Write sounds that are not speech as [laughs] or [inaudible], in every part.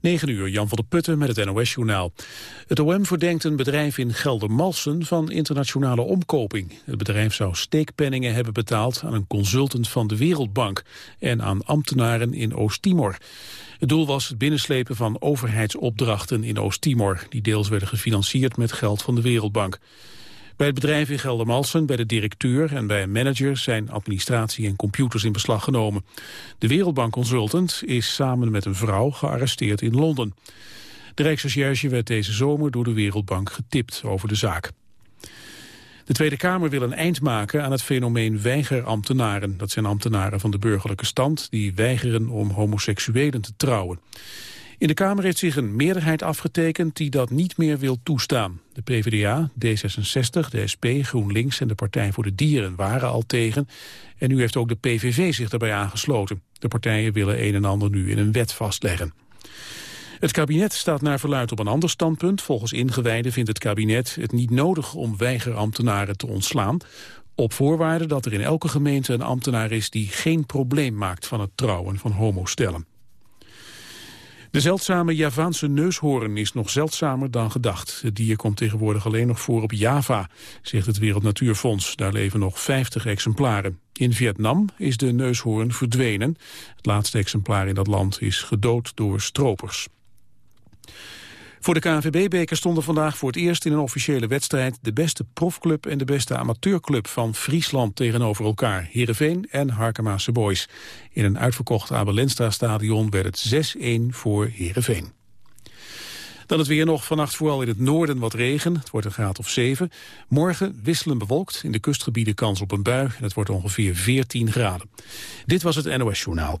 9 uur, Jan van der Putten met het NOS-journaal. Het OM verdenkt een bedrijf in Geldermalsen van internationale omkoping. Het bedrijf zou steekpenningen hebben betaald aan een consultant van de Wereldbank... en aan ambtenaren in Oost-Timor. Het doel was het binnenslepen van overheidsopdrachten in Oost-Timor... die deels werden gefinancierd met geld van de Wereldbank. Bij het bedrijf in Geldermalsen, bij de directeur en bij een manager zijn administratie en computers in beslag genomen. De Wereldbank Consultant is samen met een vrouw gearresteerd in Londen. De Rijksrecherche werd deze zomer door de Wereldbank getipt over de zaak. De Tweede Kamer wil een eind maken aan het fenomeen weigerambtenaren. Dat zijn ambtenaren van de burgerlijke stand die weigeren om homoseksuelen te trouwen. In de Kamer heeft zich een meerderheid afgetekend die dat niet meer wil toestaan. De PvdA, D66, de SP, GroenLinks en de Partij voor de Dieren waren al tegen. En nu heeft ook de PVV zich daarbij aangesloten. De partijen willen een en ander nu in een wet vastleggen. Het kabinet staat naar verluid op een ander standpunt. Volgens ingewijden vindt het kabinet het niet nodig om weigerambtenaren te ontslaan. Op voorwaarde dat er in elke gemeente een ambtenaar is die geen probleem maakt van het trouwen van homostellen. De zeldzame Javaanse neushoorn is nog zeldzamer dan gedacht. Het dier komt tegenwoordig alleen nog voor op Java, zegt het Wereld Natuurfonds. Daar leven nog 50 exemplaren. In Vietnam is de neushoorn verdwenen. Het laatste exemplaar in dat land is gedood door stropers. Voor de KNVB-beker stonden vandaag voor het eerst in een officiële wedstrijd de beste profclub en de beste amateurclub van Friesland tegenover elkaar, Heerenveen en Harkemaase Boys. In een uitverkocht Abelenstra-stadion werd het 6-1 voor Heerenveen. Dan het weer nog vannacht vooral in het noorden wat regen. Het wordt een graad of 7. Morgen wisselen bewolkt. In de kustgebieden kans op een bui. En het wordt ongeveer 14 graden. Dit was het NOS Journaal.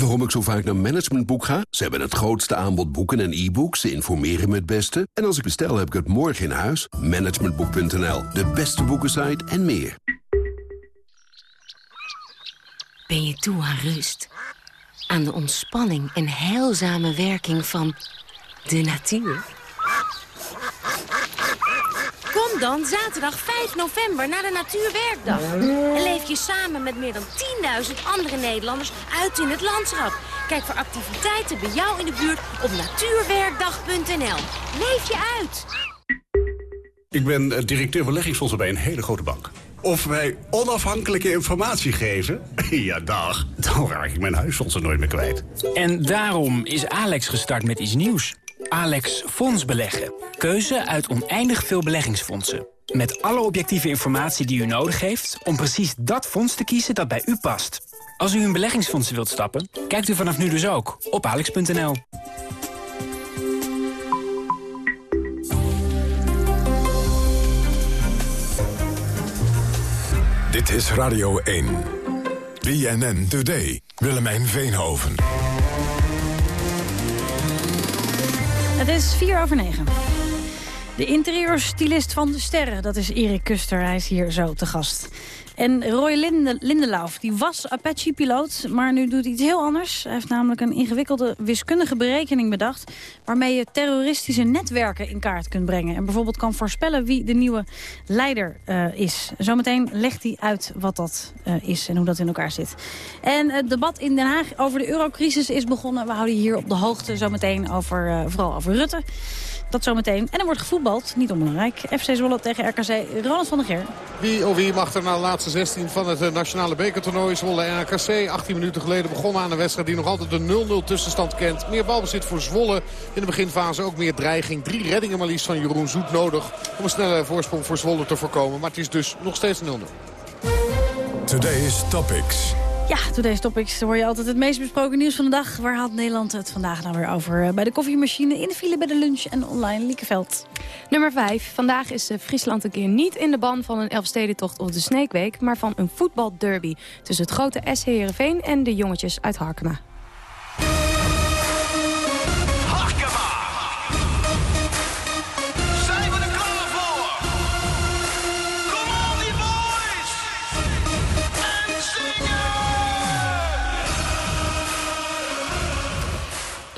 Waarom ik zo vaak naar Managementboek ga? Ze hebben het grootste aanbod boeken en e-books. Ze informeren me het beste. En als ik bestel, heb ik het morgen in huis. Managementboek.nl, de beste boekensite en meer. Ben je toe aan rust? Aan de ontspanning en heilzame werking van de natuur? Kom dan zaterdag 5 november naar de Natuurwerkdag. En leef je samen met meer dan 10.000 andere Nederlanders uit in het landschap. Kijk voor activiteiten bij jou in de buurt op natuurwerkdag.nl. Leef je uit! Ik ben eh, directeur beleggingsfondsen bij een hele grote bank. Of wij onafhankelijke informatie geven? [laughs] ja, dag. Dan raak ik mijn huisfondsen nooit meer kwijt. En daarom is Alex gestart met iets nieuws. Alex Fonds Beleggen. Keuze uit oneindig veel beleggingsfondsen. Met alle objectieve informatie die u nodig heeft... om precies dat fonds te kiezen dat bij u past. Als u in beleggingsfondsen wilt stappen, kijkt u vanaf nu dus ook op alex.nl. Dit is Radio 1. BNN Today. Willemijn Veenhoven. Het is 4 over 9. De interieurstylist van de sterren, dat is Erik Kuster. Hij is hier zo te gast. En Roy Linde, die was Apache-piloot, maar nu doet hij iets heel anders. Hij heeft namelijk een ingewikkelde wiskundige berekening bedacht... waarmee je terroristische netwerken in kaart kunt brengen. En bijvoorbeeld kan voorspellen wie de nieuwe leider uh, is. Zometeen legt hij uit wat dat uh, is en hoe dat in elkaar zit. En het debat in Den Haag over de eurocrisis is begonnen. We houden hier op de hoogte zometeen over, uh, vooral over Rutte. Dat zometeen. En er wordt gevoetbald, niet onbelangrijk. FC Zwolle tegen RKC, Ronald van der Geer. Wie of wie mag er naar de laatste 16 van het eh, nationale bekertoernooi Zwolle en RKC. 18 minuten geleden begonnen aan een wedstrijd die nog altijd de 0-0 tussenstand kent. Meer balbezit voor Zwolle in de beginfase. Ook meer dreiging. Drie reddingen maar liefst van Jeroen Zoet nodig om een snelle voorsprong voor Zwolle te voorkomen. Maar het is dus nog steeds 0-0. Today's Topics. Ja, Today's Topics. Hoor je altijd het meest besproken nieuws van de dag. Waar had Nederland het vandaag nou weer over? Eh, bij de koffiemachine, in de file, bij de lunch en online. Liekeveld. Nummer 5. Vandaag is eh, Friesland een keer niet in de ban van een Elfstedentocht of de Sneekweek... maar van een voetbalderby tussen het grote SC Heerenveen en de jongetjes uit Harkema.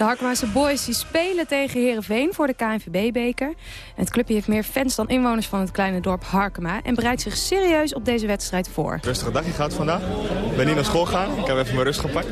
De Harkemaanse Boys die spelen tegen Herenveen voor de KNVB-beker. Het clubje heeft meer fans dan inwoners van het kleine dorp Harkema... en bereidt zich serieus op deze wedstrijd voor. Rustige dagje gehad vandaag. Ik ben niet naar school gegaan. Ik heb even mijn rust gepakt.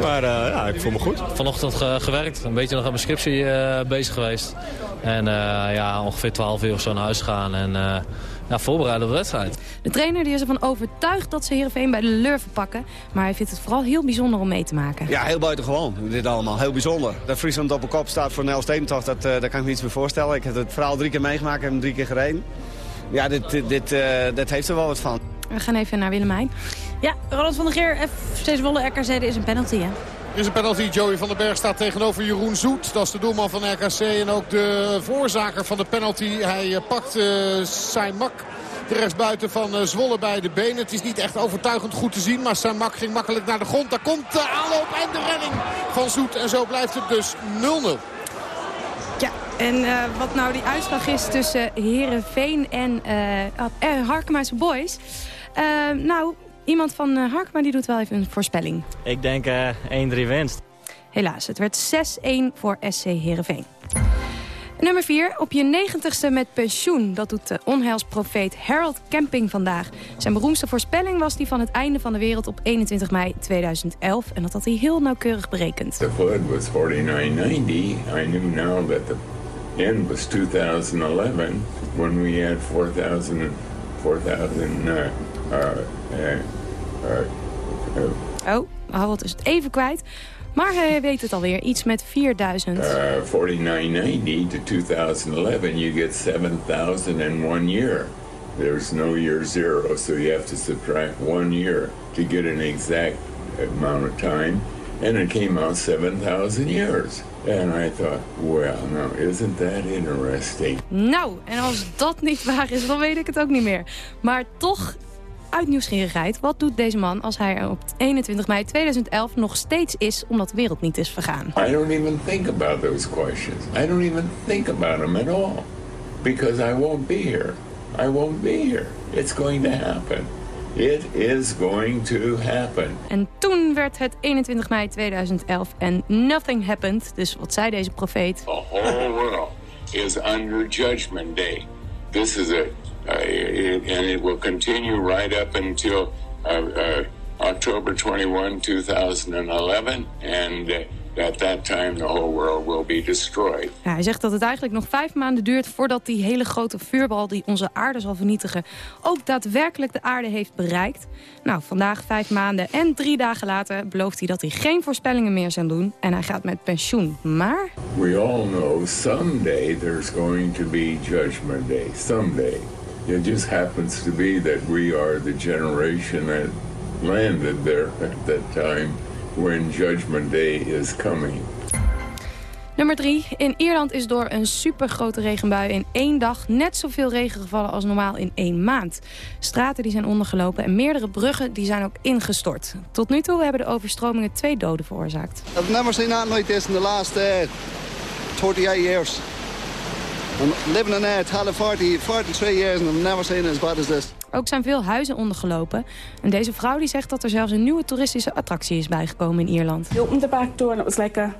Maar uh, ja, ik voel me goed. Vanochtend gewerkt. Een beetje nog aan mijn scriptie uh, bezig geweest. En uh, ja, ongeveer 12 uur of zo naar huis gaan. En ja, voorbereiden op de wedstrijd. De trainer die is ervan overtuigd dat ze Heerenveen bij de lurven pakken. Maar hij vindt het vooral heel bijzonder om mee te maken. Ja, heel buitengewoon. Dit allemaal. Heel bijzonder. Dat Friesland op een kop staat voor een Elfstedentocht, dat, uh, dat kan ik me niets meer voorstellen. Ik heb het verhaal drie keer meegemaakt, hem drie keer gereden. Ja, dit, dit, dit, uh, dit heeft er wel wat van. We gaan even naar Willemijn. Ja, Roland van der Geer, FC Zwolle RKZ is een penalty, hè? Is een penalty. Joey van den Berg staat tegenover Jeroen Zoet. Dat is de doelman van RKC en ook de voorzaker van de penalty. Hij pakt uh, Saimak de rechtsbuiten van uh, Zwolle bij de benen. Het is niet echt overtuigend goed te zien. Maar Samak ging makkelijk naar de grond. Daar komt de aanloop en de redding van Zoet. En zo blijft het dus 0-0. Ja, en wat nou die uitslag is tussen Herenveen en uh, Harkema's Boys. nou, iemand van Harkema die doet wel even een voorspelling. Ik denk 1-3 winst. Helaas, het werd 6-1 voor SC Herenveen. Nummer 4, op je negentigste met pensioen. Dat doet de onheilsprofeet Harold Camping vandaag. Zijn beroemdste voorspelling was die van het einde van de wereld op 21 mei 2011. En dat had hij heel nauwkeurig berekend. The flood was 4990. I knew now that the end was 2011 when we had 4000 4000 uh, uh, uh, uh, Oh, Harold is het even kwijt. Maar hij weet het alweer, iets met 4000. Uh, 4990 to 2011, you get 7000 in one year. There's no year zero, so you have to subtract one year to get an exact amount of time. And it came out 7,000 years. And I thought, well, now isn't that interesting? Nou, en als dat niet waar is, dan weet ik het ook niet meer. Maar toch uit nieuwsgierigheid. Wat doet deze man als hij er op 21 mei 2011 nog steeds is... omdat de wereld niet is vergaan? I don't even think about those questions. I don't even think about them at all. Because I won't be here. I won't be here. It's going to happen. It is going to happen. En toen werd het 21 mei 2011 en nothing happened. Dus wat zei deze profeet? The whole world is under judgment day. This is a and it will continue right up until uh, uh, October 21, 2011. And at that time the whole world will be destroyed. Ja, hij zegt dat het eigenlijk nog vijf maanden duurt voordat die hele grote vuurbal die onze aarde zal vernietigen ook daadwerkelijk de aarde heeft bereikt. Nou, vandaag vijf maanden en drie dagen later belooft hij dat hij geen voorspellingen meer zal doen en hij gaat met pensioen. Maar... We all know someday there's going to be judgment day. Someday. It just happens to be that we are the generation that landed there at that time when Judgment Day is coming. Nummer 3. In Ierland is door een supergrote regenbui in één dag net zoveel regen gevallen als normaal in één maand. Straten die zijn ondergelopen en meerdere bruggen die zijn ook ingestort. Tot nu toe hebben de overstromingen twee doden veroorzaakt. I've never seen that like this in the last uh, 38 years. I'm living in uh, Tala 40, 43 years and I've never seen it as bad as this. Ook zijn veel huizen ondergelopen. En deze vrouw die zegt dat er zelfs een nieuwe toeristische attractie is bijgekomen in Ierland. You opened the back door and it was like a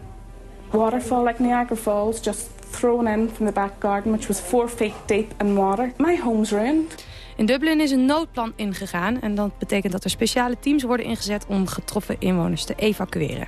waterfall, like Niagara Falls, just thrown in from the back garden, which was four feet deep in water. My home's ruined. In Dublin is een noodplan ingegaan en dat betekent dat er speciale teams worden ingezet om getroffen inwoners te evacueren.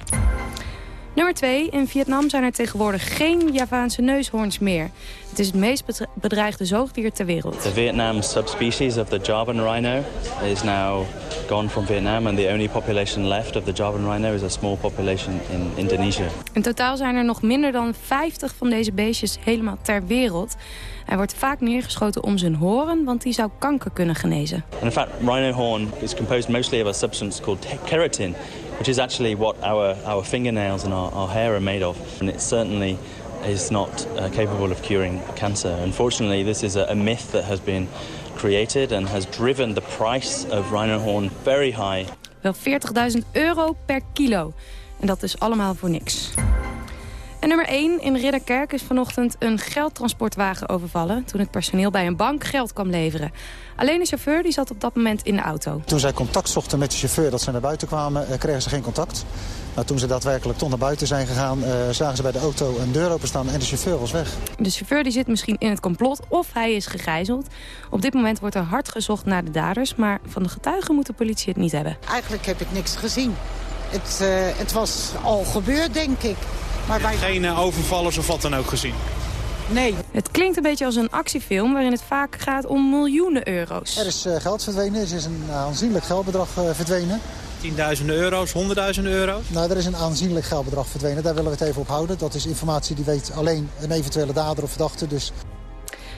Nummer 2. In Vietnam zijn er tegenwoordig geen Javaanse neushoorns meer. Het is het meest bedreigde zoogdier ter wereld. The Vietnam subspecies of the Javan rhino is now gone from Vietnam and the only population left of the Javan rhino is a small population in Indonesia. In totaal zijn er nog minder dan 50 van deze beestjes helemaal ter wereld. Hij wordt vaak neergeschoten om zijn horen, want die zou kanker kunnen genezen. And in fact, rhino horn is composed mostly of a substance called keratin, which is actually what our, our fingernails and our, our hair are made of. And it certainly is not uh, capable of curing cancer. Unfortunately, this is a, a myth that has been created and has driven the price of rhino horn very high. Wel 40.000 euro per kilo. En dat is allemaal voor niks. En nummer 1, in Ridderkerk is vanochtend een geldtransportwagen overvallen... toen het personeel bij een bank geld kwam leveren. Alleen de chauffeur die zat op dat moment in de auto. Toen zij contact zochten met de chauffeur dat ze naar buiten kwamen, eh, kregen ze geen contact. Maar toen ze daadwerkelijk toch naar buiten zijn gegaan, eh, zagen ze bij de auto een deur openstaan en de chauffeur was weg. De chauffeur die zit misschien in het complot of hij is gegijzeld. Op dit moment wordt er hard gezocht naar de daders, maar van de getuigen moet de politie het niet hebben. Eigenlijk heb ik niks gezien. Het, eh, het was al gebeurd, denk ik. Maar wij... Geen uh, overvallers of wat dan ook gezien? Nee. Het klinkt een beetje als een actiefilm waarin het vaak gaat om miljoenen euro's. Er is uh, geld verdwenen, er is een aanzienlijk geldbedrag uh, verdwenen. Tienduizenden euro's, honderdduizenden euro's? Nou, er is een aanzienlijk geldbedrag verdwenen. Daar willen we het even op houden. Dat is informatie die weet alleen een eventuele dader of verdachte. Dus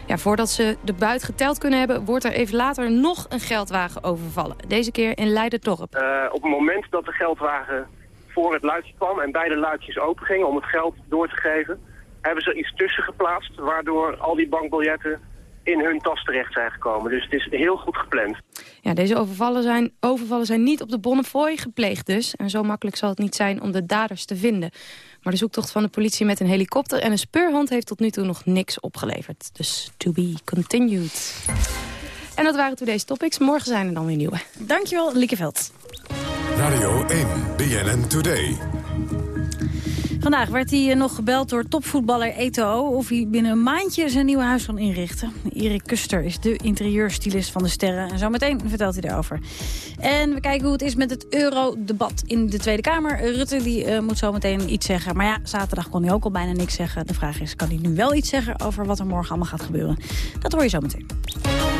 ja, voordat ze de buit geteld kunnen hebben... wordt er even later nog een geldwagen overvallen. Deze keer in Leiderdorp. Uh, op het moment dat de geldwagen voor het luidje kwam... en beide luidjes open gingen om het geld door te geven... hebben ze er iets tussen geplaatst... waardoor al die bankbiljetten in hun tas terecht zijn gekomen. Dus het is heel goed gepland. Ja, deze overvallen zijn, overvallen zijn niet op de Bonnefoy gepleegd dus. En zo makkelijk zal het niet zijn om de daders te vinden. Maar de zoektocht van de politie met een helikopter en een speurhond... heeft tot nu toe nog niks opgeleverd. Dus to be continued. En dat waren today's topics. Morgen zijn er dan weer nieuwe. Dankjewel, Liekeveld. Radio 1, BNN Today. Vandaag werd hij nog gebeld door topvoetballer Eto'o... of hij binnen een maandje zijn nieuwe huis kan inrichten. Erik Kuster is de interieurstylist van de Sterren. En zometeen vertelt hij daarover. En we kijken hoe het is met het eurodebat in de Tweede Kamer. Rutte die, uh, moet zometeen iets zeggen. Maar ja, zaterdag kon hij ook al bijna niks zeggen. De vraag is, kan hij nu wel iets zeggen over wat er morgen allemaal gaat gebeuren? Dat hoor je zometeen. unbelievable.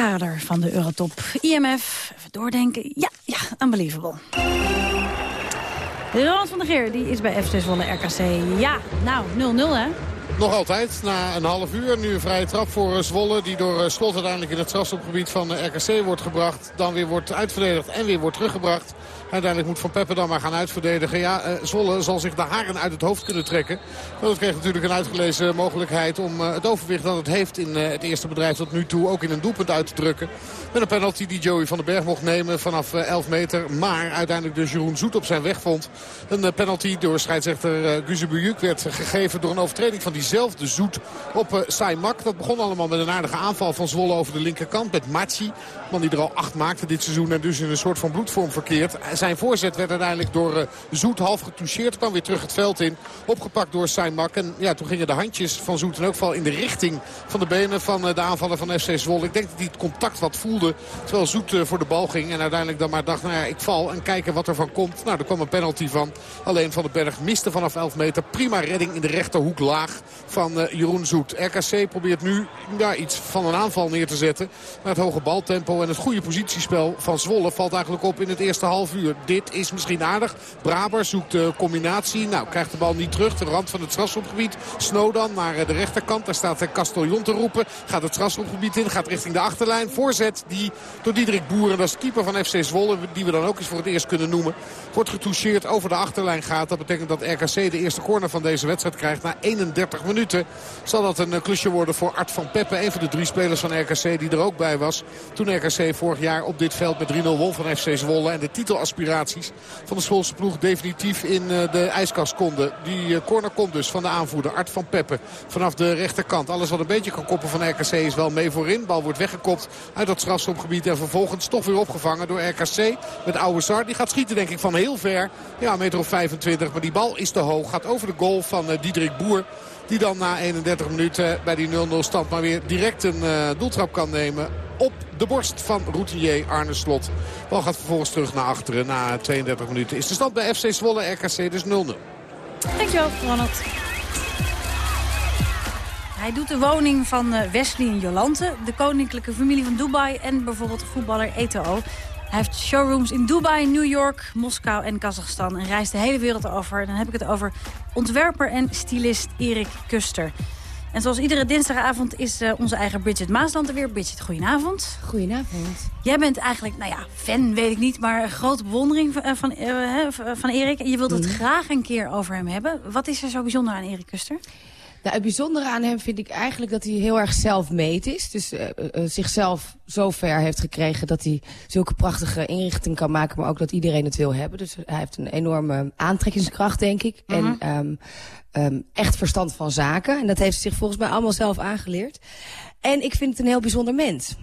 Kader van de Eurotop IMF. Even doordenken. Ja, ja, unbelievable. Ronald van der Geer, die is bij FC Zwolle RKC. Ja, nou, 0-0 hè? Nog altijd, na een half uur. Nu een vrije trap voor eh, Zwolle. Die door eh, Slot uiteindelijk in het strafstopgebied van eh, RKC wordt gebracht. Dan weer wordt uitverdedigd en weer wordt teruggebracht. Uiteindelijk moet Van Peppe dan maar gaan uitverdedigen. Ja, uh, Zwolle zal zich de haren uit het hoofd kunnen trekken. Het kreeg natuurlijk een uitgelezen mogelijkheid om uh, het overwicht dat het heeft in uh, het eerste bedrijf tot nu toe ook in een doelpunt uit te drukken. Met een penalty die Joey van den Berg mocht nemen vanaf 11 meter. Maar uiteindelijk dus Jeroen Zoet op zijn weg vond. Een penalty door scheidsrechter uh, werd gegeven door een overtreding van diezelfde Zoet op Saimak. Dat begon allemaal met een aardige aanval van Zwolle over de linkerkant met Machi. Man die er al acht maakte dit seizoen en dus in een soort van bloedvorm verkeert. Zijn voorzet werd uiteindelijk door uh, Zoet half getoucheerd. Kwam weer terug het veld in. Opgepakt door Saimak. En ja, toen gingen de handjes van Zoet in elk geval in de richting van de benen van uh, de aanvaller van FC Zwolle. Ik denk dat hij het contact wat voelde. Terwijl Zoet uh, voor de bal ging. En uiteindelijk dan maar dacht, nou ja, ik val en kijken wat er van komt. Nou, er kwam een penalty van. Alleen Van den Berg miste vanaf 11 meter. Prima redding in de rechterhoek laag van Jeroen Zoet. RKC probeert nu ja, iets van een aanval neer te zetten. Maar het hoge baltempo en het goede positiespel van Zwolle valt eigenlijk op in het eerste half uur. Dit is misschien aardig. Braber zoekt de combinatie. Nou, krijgt de bal niet terug. De rand van het strafschopgebied. Snow dan naar de rechterkant. Daar staat Castellon te roepen. Gaat het strafschopgebied in. Gaat richting de achterlijn. Voorzet die door Diederik Boeren. Dat is keeper van FC Zwolle. Die we dan ook eens voor het eerst kunnen noemen. Wordt getoucheerd over de achterlijn gaat. Dat betekent dat RKC de eerste corner van deze wedstrijd krijgt. Na 31 minuten zal dat een klusje worden voor Art van Peppe. Een van de drie spelers van RKC die er ook bij was. Toen RKC vorig jaar op dit veld met 3-0 won van FC Zwolle. En de titelaspiraties van de Zwolse ploeg definitief in de ijskast konden. Die corner komt dus van de aanvoerder Art van Peppe. Vanaf de rechterkant. Alles wat een beetje kan koppen van RKC is wel mee voorin. Bal wordt weggekopt uit dat strafschopgebied. En vervolgens toch weer opgevangen door RKC. Met Oude Sar. Die gaat schieten denk ik van heel ver. Ja, meter of 25. Maar die bal is te hoog. Gaat over de goal van Diederik Boer. Die dan na 31 minuten bij die 0-0 stand maar weer direct een uh, doeltrap kan nemen op de borst van routinier Arne Slot. Bal gaat vervolgens terug naar achteren. Na 32 minuten is de stand bij FC Zwolle RKC dus 0-0. Dankjewel, Ronald. Hij doet de woning van Wesley en Jolante, de koninklijke familie van Dubai... en bijvoorbeeld voetballer Eto'o. Hij heeft showrooms in Dubai, New York, Moskou en Kazachstan... en reist de hele wereld over. Dan heb ik het over ontwerper en stylist Erik Kuster. En zoals iedere dinsdagavond is uh, onze eigen Bridget Maasland er weer. Bridget, goedenavond. Goedenavond. Jij bent eigenlijk, nou ja, fan weet ik niet... maar een grote bewondering van, van, uh, van Erik. En je wilt het mm. graag een keer over hem hebben. Wat is er zo bijzonder aan Erik Kuster? Nou, het bijzondere aan hem vind ik eigenlijk dat hij heel erg zelfmeet is. Dus uh, uh, zichzelf zo ver heeft gekregen dat hij zulke prachtige inrichting kan maken... maar ook dat iedereen het wil hebben. Dus hij heeft een enorme aantrekkingskracht, denk ik. Uh -huh. En um, um, echt verstand van zaken. En dat heeft hij zich volgens mij allemaal zelf aangeleerd. En ik vind het een heel bijzonder mens.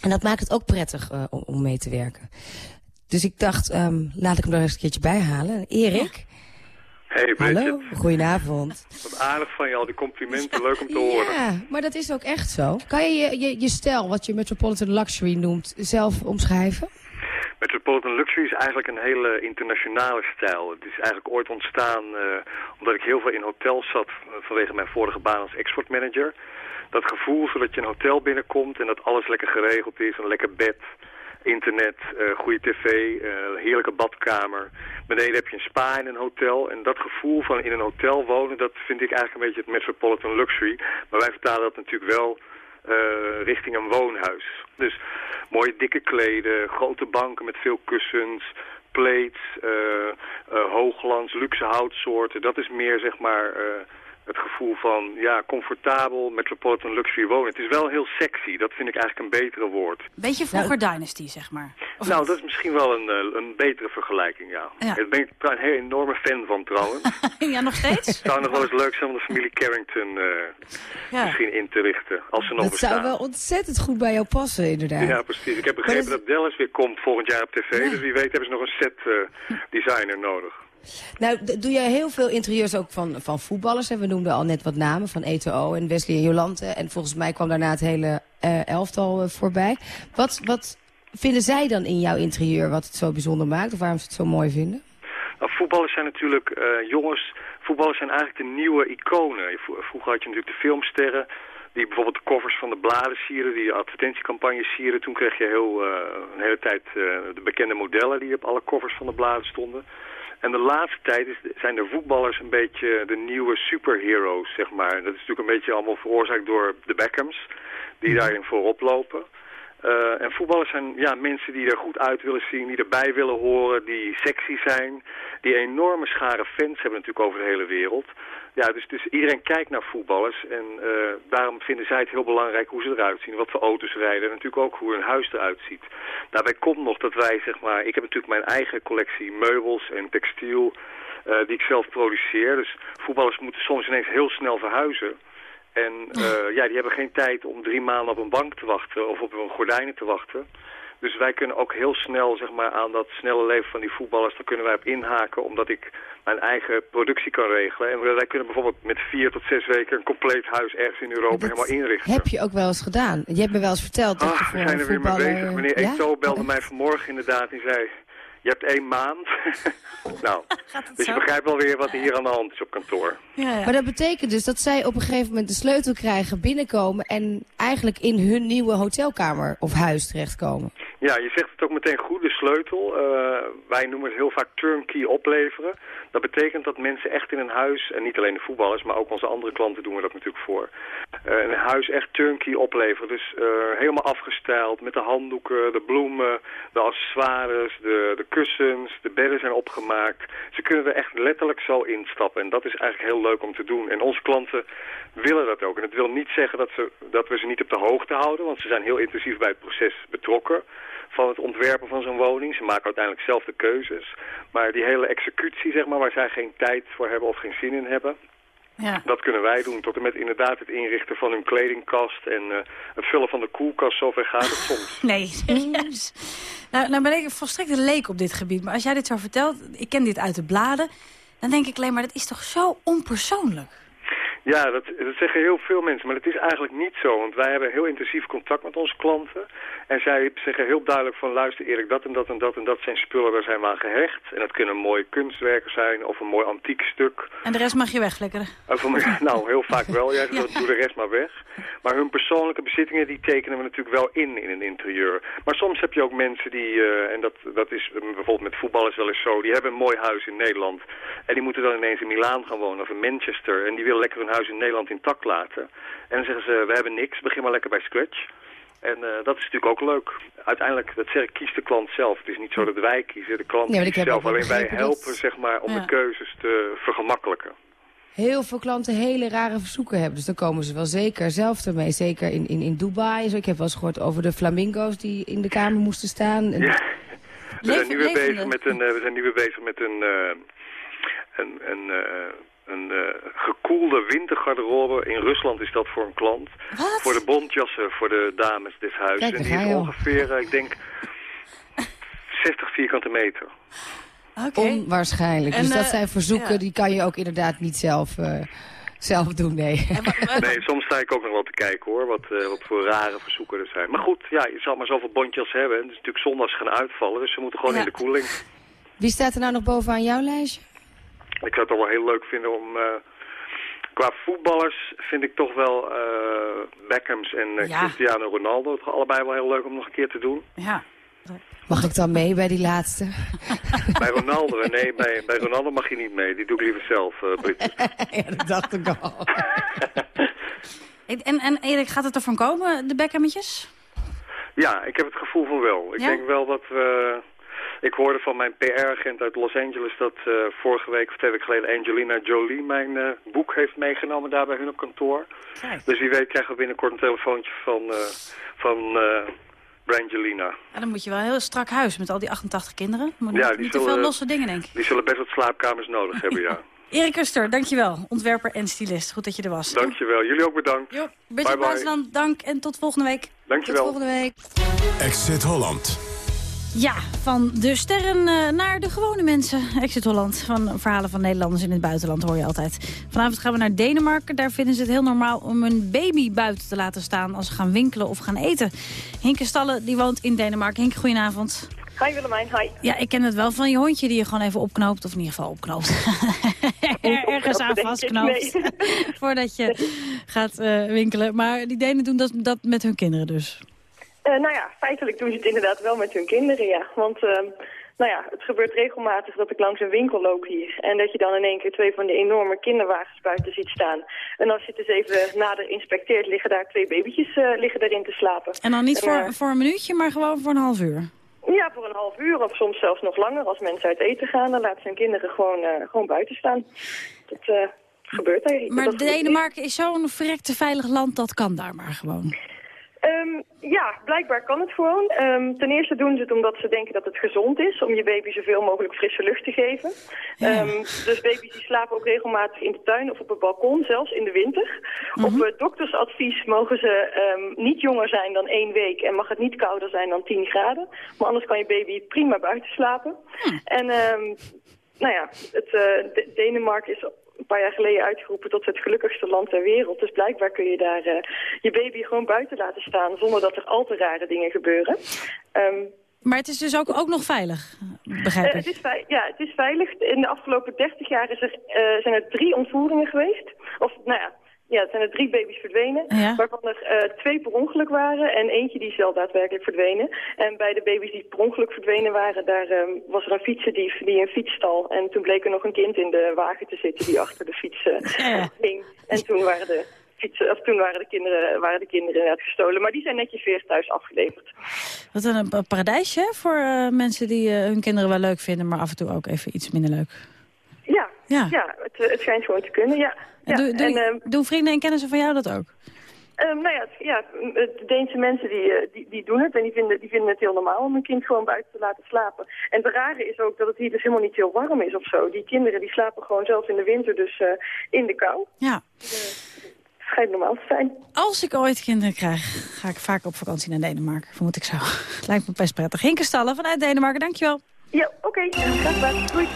En dat maakt het ook prettig om, om mee te werken. Dus ik dacht, um, laat ik hem er eens een keertje bij halen. Erik... Ja. Hey Bridget. Hallo, goedenavond. Wat aardig van je, al die complimenten, leuk om te horen. Ja, maar dat is ook echt zo. Kan je je, je, je stijl, wat je Metropolitan Luxury noemt, zelf omschrijven? Metropolitan Luxury is eigenlijk een hele internationale stijl. Het is eigenlijk ooit ontstaan uh, omdat ik heel veel in hotels zat vanwege mijn vorige baan als exportmanager. Dat gevoel zodat je een hotel binnenkomt en dat alles lekker geregeld is, een lekker bed internet, uh, goede tv, uh, heerlijke badkamer. Beneden heb je een spa in een hotel. En dat gevoel van in een hotel wonen, dat vind ik eigenlijk een beetje het Metropolitan Luxury. Maar wij vertalen dat natuurlijk wel uh, richting een woonhuis. Dus mooie dikke kleden, grote banken met veel kussens, plates, hoogglans, luxe houtsoorten. Dat is meer zeg maar het gevoel van ja, comfortabel, metropolitan luxury wonen. Het is wel heel sexy, dat vind ik eigenlijk een betere woord. Beetje vroeger nou, Dynasty, zeg maar. Of nou, dat is misschien wel een, een betere vergelijking, ja. ja. Daar ben ik een heel enorme fan van trouwens. [laughs] ja, nog steeds? Het zou nog wel eens leuk zijn om de familie Carrington uh, ja. misschien in te richten, als ze nog dat bestaan. Dat zou wel ontzettend goed bij jou passen, inderdaad. Ja, precies. Ik heb begrepen dat... dat Dallas weer komt volgend jaar op tv, dus wie weet hebben ze nog een set uh, designer nodig. Nou, doe jij heel veel interieurs ook van, van voetballers. Hè? We noemden al net wat namen van Eto'o en Wesley en Jolante. En volgens mij kwam daarna het hele uh, elftal uh, voorbij. Wat, wat vinden zij dan in jouw interieur wat het zo bijzonder maakt? Of waarom ze het zo mooi vinden? Nou, voetballers zijn natuurlijk uh, jongens. Voetballers zijn eigenlijk de nieuwe iconen. Vroeger had je natuurlijk de filmsterren. die bijvoorbeeld de covers van de bladen sieren, die advertentiecampagnes sieren. Toen kreeg je heel, een hele tijd de bekende modellen die op alle covers van de bladen stonden. En de laatste tijd is, zijn de voetballers een beetje de nieuwe superheroes, zeg maar. Dat is natuurlijk een beetje allemaal veroorzaakt door de Beckhams, die daarin voorop lopen. Uh, en voetballers zijn ja, mensen die er goed uit willen zien, die erbij willen horen, die sexy zijn. Die enorme schare fans hebben natuurlijk over de hele wereld. Ja, dus, dus iedereen kijkt naar voetballers en uh, daarom vinden zij het heel belangrijk hoe ze eruit zien, wat voor auto's rijden en natuurlijk ook hoe hun huis eruit ziet. Daarbij komt nog dat wij, zeg maar, ik heb natuurlijk mijn eigen collectie meubels en textiel uh, die ik zelf produceer. Dus voetballers moeten soms ineens heel snel verhuizen. En uh, [laughs] ja, die hebben geen tijd om drie maanden op een bank te wachten of op hun gordijnen te wachten. Dus wij kunnen ook heel snel zeg maar, aan dat snelle leven van die voetballers, daar kunnen wij op inhaken, omdat ik mijn eigen productie kan regelen. En wij kunnen bijvoorbeeld met vier tot zes weken een compleet huis ergens in Europa helemaal inrichten. heb je ook wel eens gedaan. Je hebt me wel eens verteld dat ah, je voor we zijn er weer mee bezig. Meneer ja? Belde mij vanmorgen inderdaad en zei... Je hebt één maand. [laughs] nou, [laughs] dus je begrijpt wel weer wat hier aan de hand is op kantoor. Ja, ja. Maar dat betekent dus dat zij op een gegeven moment de sleutel krijgen, binnenkomen... en eigenlijk in hun nieuwe hotelkamer of huis terechtkomen. Ja, je zegt het ook meteen goed, de sleutel. Uh, wij noemen het heel vaak turnkey opleveren. Dat betekent dat mensen echt in een huis, en niet alleen de voetballers, maar ook onze andere klanten doen we dat natuurlijk voor. Uh, een huis echt turnkey opleveren. Dus uh, helemaal afgestyled met de handdoeken, de bloemen, de accessoires, de, de kussens, de bedden zijn opgemaakt. Ze kunnen er echt letterlijk zo instappen en dat is eigenlijk heel leuk om te doen. En onze klanten willen dat ook. En het wil niet zeggen dat, ze, dat we ze niet op de hoogte houden, want ze zijn heel intensief bij het proces betrokken van het ontwerpen van zo'n woning. Ze maken uiteindelijk zelf de keuzes. Maar die hele executie, zeg maar, waar zij geen tijd voor hebben of geen zin in hebben... Ja. Dat kunnen wij doen, tot en met inderdaad het inrichten van hun kledingkast en uh, het vullen van de koelkast, zover gaat het soms. [laughs] Nee, serieus. nou, nou ben ik volstrekt een leek op dit gebied, maar als jij dit zo vertelt, ik ken dit uit de bladen, dan denk ik alleen maar, dat is toch zo onpersoonlijk? Ja, dat, dat zeggen heel veel mensen, maar het is eigenlijk niet zo. Want wij hebben heel intensief contact met onze klanten. En zij zeggen heel duidelijk van, luister Erik, dat en dat en dat en dat zijn spullen, daar zijn we aan gehecht. En dat kunnen mooie kunstwerken zijn of een mooi antiek stuk. En de rest mag je wegflikkeren? [laughs] nou, heel vaak wel. Ja, [laughs] ja. Doe de rest maar weg. Maar hun persoonlijke bezittingen, die tekenen we natuurlijk wel in, in een interieur. Maar soms heb je ook mensen die, uh, en dat, dat is bijvoorbeeld met voetballers wel eens zo, die hebben een mooi huis in Nederland. En die moeten dan ineens in Milaan gaan wonen of in Manchester. En die willen lekker hun huis in Nederland intact laten. En dan zeggen ze, we hebben niks, begin maar lekker bij scratch. En uh, dat is natuurlijk ook leuk. Uiteindelijk, dat zeg ik, kiest de klant zelf. Het is niet zo dat wij kiezen, de klant nee, kiest zelf. Alleen wij helpen zeg maar, om ja. de keuzes te vergemakkelijken. Heel veel klanten hele rare verzoeken hebben. Dus dan komen ze wel zeker zelf ermee. Zeker in, in, in Dubai. Ik heb wel eens gehoord over de flamingo's die in de kamer moesten staan. En... Ja. We zijn nu weer bezig met een, uh, we zijn nu weer bezig met een, uh, een, een uh, een uh, gekoelde wintergarderobe. In Rusland is dat voor een klant. Wat? Voor de bontjassen voor de dames des huizes. Kijk, en die is ongeveer, uh, ik denk, 60 vierkante meter. Okay. Onwaarschijnlijk. En, dus dat uh, zijn verzoeken, ja. die kan je ook inderdaad niet zelf, uh, zelf doen, nee. Nee, soms sta ik ook nog wel te kijken hoor, wat, uh, wat voor rare verzoeken er zijn. Maar goed, ja, je zal maar zoveel bontjas hebben. En het is natuurlijk zondags gaan uitvallen, dus ze moeten gewoon Ja. in de koeling. Wie staat er nou nog bovenaan jouw lijstje? Ik zou het toch wel heel leuk vinden om... Uh, qua voetballers vind ik toch wel uh, Beckhams en uh, Ja. Cristiano Ronaldo... het allebei wel heel leuk om nog een keer te doen. Ja. Mag ik dan mee bij die laatste? [laughs] Bij Ronaldo, nee, bij, bij Ronaldo mag je niet mee. Die doe ik liever zelf, uh, Britt. [laughs] ja, dat dacht ik al. [laughs] En, en Erik, gaat het ervan komen, de Beckhammetjes? Ja, ik heb het gevoel van wel. Ik Ja? denk wel dat we... Ik hoorde van mijn PR-agent uit Los Angeles dat uh, vorige week of twee weken geleden Angelina Jolie mijn uh, boek heeft meegenomen daar bij hun op kantoor. Kijk. Dus wie weet krijgen we binnenkort een telefoontje van, uh, van Brangelina. Ja, dan moet je wel een heel strak huis met al die 88 kinderen. Maar Ja, niet, die niet te zullen- veel losse dingen, denk ik. Die zullen best wat slaapkamers nodig [laughs] hebben, ja. Erik Kuster, dankjewel. Ontwerper en stylist. Goed dat je er was. Dankjewel. Jullie ook bedankt. Jo, Bye Bridget bye. Buitenland, dank en tot volgende week. Dankjewel. Tot volgende week. Exit Holland. Ja, van de sterren eh, naar de gewone mensen. Exit Holland, van verhalen van Nederlanders in het buitenland hoor je altijd. Vanavond gaan we naar Denemarken. Daar vinden ze het heel normaal om een baby buiten te laten staan... als ze gaan winkelen of gaan eten. Hinke Stallen, die woont in Denemarken. Hinke, goedenavond. Hi Willemijn, hi. Ja, ik ken het wel van je hondje die je gewoon even opknoopt. Of in ieder geval opknoopt. [laughs] Er- Ergens aan vastknoopt. nee. [laughs] voordat je gaat eh, winkelen. Maar die Denen doen dat, dat met hun kinderen dus. Eh, nou ja, feitelijk doen ze het inderdaad wel met hun kinderen, ja. Want ehm, nou ja, het gebeurt regelmatig dat ik langs een winkel loop hier. En dat je dan in één keer twee van die enorme kinderwagens buiten ziet staan. En als je het eens even nader inspecteert, liggen daar twee babytjes eh, liggen daarin te slapen. En dan niet voor, eh, voor een minuutje, maar gewoon voor een half uur. Ja, voor een half uur of soms zelfs nog langer. Als mensen uit eten gaan, dan laten ze hun kinderen gewoon, eh, gewoon buiten staan. Dat eh, gebeurt daar. Maar dat Denemarken is zo'n verrekte veilig land, dat kan daar maar gewoon. Ehm, ja, blijkbaar kan het gewoon. Ehm, ten eerste doen ze het omdat ze denken dat het gezond is om je baby zoveel mogelijk frisse lucht te geven. Ehm, dus baby's die slapen ook regelmatig in de tuin of op het balkon, zelfs in de winter. Op eh, doktersadvies mogen ze niet jonger zijn dan één week en mag het niet kouder zijn dan 10 graden. Maar anders kan je baby prima buiten slapen. En nou ja, het, eh, Denemarken is een paar jaar geleden uitgeroepen tot het gelukkigste land ter wereld. Dus blijkbaar kun je daar eh, je baby gewoon buiten laten staan zonder dat er al te rare dingen gebeuren. Ehm, Maar het is dus ook, ook nog veilig, begrijp eh, ik. het, is ja, het is veilig. In de afgelopen 30 jaar is er, eh, zijn er drie ontvoeringen geweest. Of, nou ja, ja, het zijn er drie baby's verdwenen. Ja. Waarvan er eh, twee per ongeluk waren en eentje die is wel daadwerkelijk verdwenen. En bij de baby's die per ongeluk verdwenen waren, daar ehm, was er een fietsendief die een fiets stal. En toen bleek er nog een kind in de wagen te zitten die achter de fiets eh, ging. En toen waren de... Fietsen, of toen waren de, kinderen, waren de kinderen inderdaad gestolen. Maar die zijn netjes weer thuis afgeleverd. Wat een, paradijsje hè, voor eh, mensen die eh, hun kinderen wel leuk vinden... maar af en toe ook even iets minder leuk. Ja, Ja. ja. het, eh, het schijnt gewoon te kunnen, ja. En ja. doe, doe, en, ehm, doen vrienden en kennissen van jou dat ook? Ehm, nou ja, ja, de Deense mensen die, eh, die, die doen het en die vinden, die vinden het heel normaal om een kind gewoon buiten te laten slapen. En het rare is ook dat het hier dus helemaal niet heel warm is of zo. Die kinderen die slapen gewoon zelfs in de winter dus eh, in de kou. Ja. Het schijnt normaal te zijn. Als ik ooit kinderen krijg, ga ik vaak op vakantie naar Denemarken. Vermoed ik zo. [laughs] Lijkt me best prettig. Hinke Stallen vanuit Denemarken, dankjewel. Ja, oké. Graag gedaan. Doei.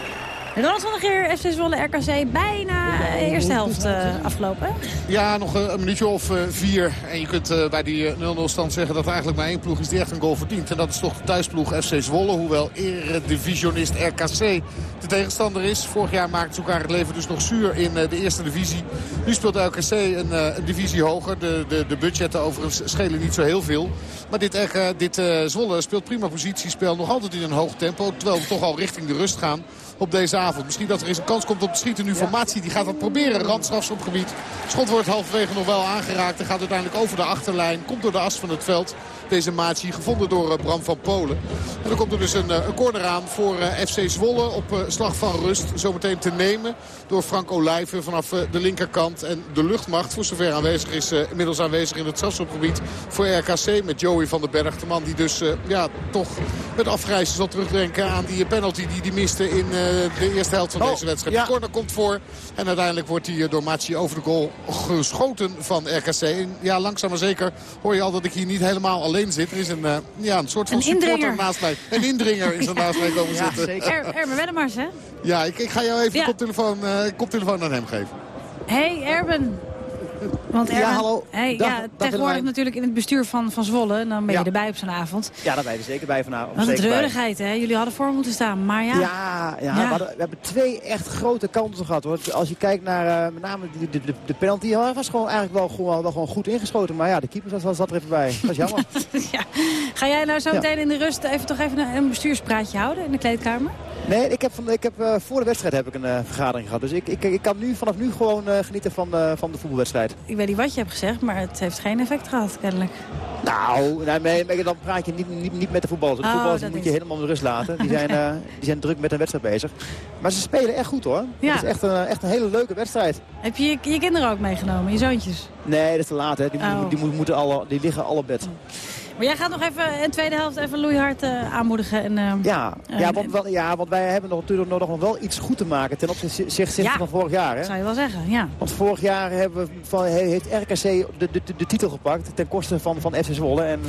Ronald van der Geer, FC Zwolle, RKC. Bijna de eerste helft eh, afgelopen. Ja, nog een, een minuutje of eh, vier. En je kunt eh, bij die eh, 0-0 stand zeggen dat er eigenlijk maar één ploeg is die echt een goal verdient. En dat is toch de thuisploeg FC Zwolle. Hoewel eredivisionist RKC de tegenstander is. Vorig jaar maakte ze elkaar het leven dus nog zuur in eh, de eerste divisie. Nu speelt RKC een, eh, een divisie hoger. De, de, de budgetten overigens schelen niet zo heel veel. Maar dit, RK dit eh, Zwolle speelt prima positiespel. Nog altijd in een hoog tempo. Terwijl we toch al richting de rust gaan op deze avond. Misschien dat er eens een kans komt op te schieten. Nu formatie die gaat dat proberen. Randstrafschopgebied. Schot wordt halverwege nog wel aangeraakt. En gaat uiteindelijk over de achterlijn. Komt door de as van het veld. Deze Maatje gevonden door eh, Bram van Polen. En dan komt er dus een, eh, een corner aan voor eh, FC Zwolle op slag van rust. Zometeen te nemen door Frank Olijven vanaf de linkerkant. En de luchtmacht voor zover aanwezig is inmiddels aanwezig in het strafschopgebied voor RKC. Met Joey van den Berg. De man die dus ja, toch met afgrijzen zal terugdenken aan die penalty die hij miste in de eerste helft van deze wedstrijd. De corner komt voor. En uiteindelijk wordt hij door Machi over de goal geschoten van RKC. En ja, langzaam maar zeker hoor je al dat ik hier niet helemaal alleen zit. Er is een, eh, ja, een soort van Een supporter indringer. naast mij. Een indringer is er [laughs] naast mij komen zitten. Er, Erben Wennemars, hè? Ja, ik, ik ga jou even Ja. de koptelefoon, eh, koptelefoon aan hem geven. Hey, Erben. Want Ja, hallo. Hey, Dag- ja, dag tegenwoordig natuurlijk in het bestuur van, van Zwolle. Dan ben je Ja. erbij op zo'n avond. Ja, daar ben je er zeker bij vanavond. Wat een treurigheid, hè? Jullie hadden voor moeten staan, maar ja. Ja, ja, Ja. We, hadden- we hebben twee echt grote kansen gehad. Hoor. Als je kijkt naar eh, met name de, de, de, de penalty, ja, was gewoon eigenlijk wel gewoon, wel gewoon goed ingeschoten. Maar ja, de keeper zat, zat er even bij. Dat is jammer. [laughs] Ga jij nou zo Ja. meteen in de rust even toch even een, een bestuurspraatje houden in de kleedkamer? nee, ik heb, van, ik heb, eh, voor de wedstrijd heb ik een eh, vergadering gehad. Dus ik, ik, ik kan nu, vanaf nu gewoon genieten van, van de voetbalwedstrijd. Ik weet niet wat je hebt gezegd, maar het heeft geen effect gehad, kennelijk. Nou, nee, nee, dan praat je niet, niet, niet met de voetballers. De Oh, voetballers moet is- je helemaal met rust laten. Die [laughs] zijn, eh, die zijn druk met een wedstrijd bezig. Maar ze spelen echt goed hoor. Ja. Het is echt een, echt een hele leuke wedstrijd. Heb je je, je kinderen ook meegenomen, je zoontjes? Nee, dat is te laat. Hè. Die, Oh. die, moeten- moeten alle, die liggen alle op bed. Maar jij gaat nog even in de tweede helft even loeihard eh, aanmoedigen. En, eh, Ja, eh, ja, want, wel- ja, want wij hebben nog, natuurlijk nog, nog wel iets goed te maken ten opzichte Ja. van vorig jaar. Hè? zou je wel zeggen, ja. Want vorig jaar hebben we van, he- heeft RKC de, de, de, de titel gepakt ten koste van, van FC Zwolle. En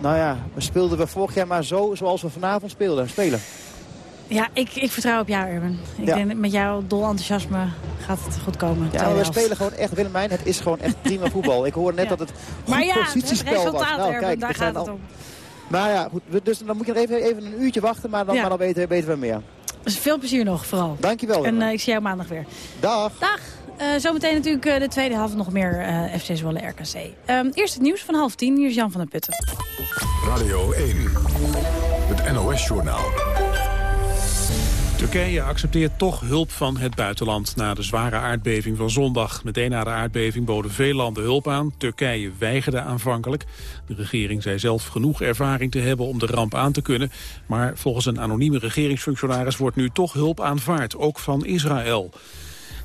nou ja, we speelden we vorig jaar maar zo zoals we vanavond speelden, spelen. Ja, ik, ik vertrouw op jou, Erwin. Ik Ja. denk met jouw dol enthousiasme gaat het goed komen. Ja, we spelen gewoon echt, Willemijn, het is gewoon echt [laughs] prima voetbal. Ik hoorde net Ja. dat het goed Maar ja, het positiespel resultaat, was. Nou, kijk, daar gaat het al- om. Maar ja, goed, dus dan moet je nog even, even een uurtje wachten, maar dan, Ja. maar dan weten, weten we meer. Dus veel plezier nog vooral. Dankjewel. En eh, ik zie jou maandag weer. Dag. Dag. Eh, zometeen natuurlijk eh, de tweede helft nog meer eh, FC Zwolle RKC. Ehm, eerst het nieuws van half tien. Hier is Jan van der Putten. Radio 1. Het NOS-journaal. Turkije accepteert toch hulp van het buitenland na de zware aardbeving van zondag. Meteen na de aardbeving boden veel landen hulp aan. Turkije weigerde aanvankelijk. De regering zei zelf genoeg ervaring te hebben om de ramp aan te kunnen. Maar volgens een anonieme regeringsfunctionaris wordt nu toch hulp aanvaard, ook van Israël.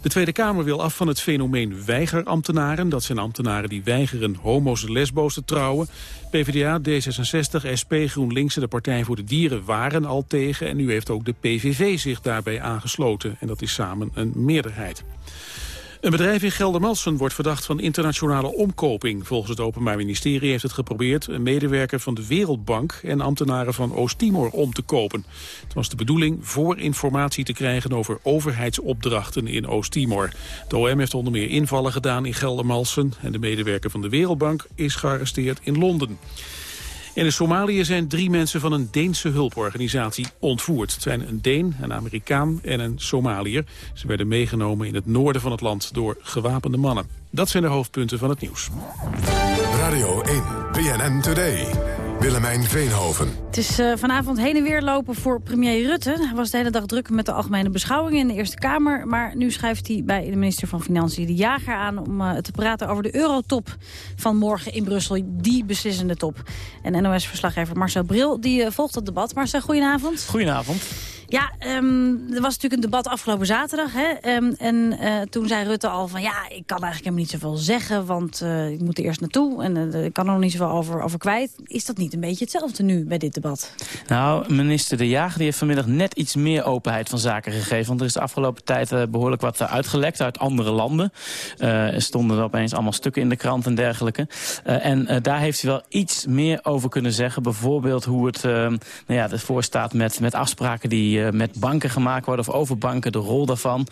De Tweede Kamer wil af van het fenomeen weigerambtenaren. Dat zijn ambtenaren die weigeren homo's en lesbo's te trouwen. PvdA, D66, SP, GroenLinks en de Partij voor de Dieren waren al tegen. En nu heeft ook de PVV zich daarbij aangesloten. En dat is samen een meerderheid. Een bedrijf in Geldermalsen wordt verdacht van internationale omkoping. Volgens het Openbaar Ministerie heeft het geprobeerd... een medewerker van de Wereldbank en ambtenaren van Oost-Timor om te kopen. Het was de bedoeling voor informatie te krijgen over overheidsopdrachten in Oost-Timor. De OM heeft onder meer invallen gedaan in Geldermalsen... en de medewerker van de Wereldbank is gearresteerd in Londen. In Somalië zijn drie mensen van een Deense hulporganisatie ontvoerd. Het zijn een Deen, een Amerikaan en een Somaliër. Ze werden meegenomen in het noorden van het land door gewapende mannen. Dat zijn de hoofdpunten van het nieuws. Radio 1. BNN Today. Willemijn Veenhoven. Het is eh, vanavond heen en weer lopen voor premier Rutte. Hij was de hele dag druk met de algemene beschouwingen in de Eerste Kamer. Maar nu schrijft hij bij de minister van Financiën de Jager aan... om eh, te praten over de eurotop van morgen in Brussel. Die beslissende top. En NOS-verslaggever Marcel Bril die, eh, volgt het debat. Marcel, goedenavond. Goedenavond. Ja, ehm, er was natuurlijk een debat afgelopen zaterdag. Hè? Ehm, en eh, toen zei Rutte al van ja, ik kan eigenlijk helemaal niet zoveel zeggen. Want eh, ik moet er eerst naartoe en eh, ik kan er nog niet zoveel over, over kwijt. Is dat niet een beetje hetzelfde nu bij dit debat? Nou, minister De Jager die heeft vanmiddag net iets meer openheid van zaken gegeven. Want er is de afgelopen tijd eh, behoorlijk wat uitgelekt uit andere landen. Er stonden er opeens allemaal stukken in de krant en dergelijke. En daar heeft hij wel iets meer over kunnen zeggen. Bijvoorbeeld hoe het eh, nou ja, ervoor staat met, met afspraken die eh, met banken gemaakt worden... of over banken, de rol daarvan.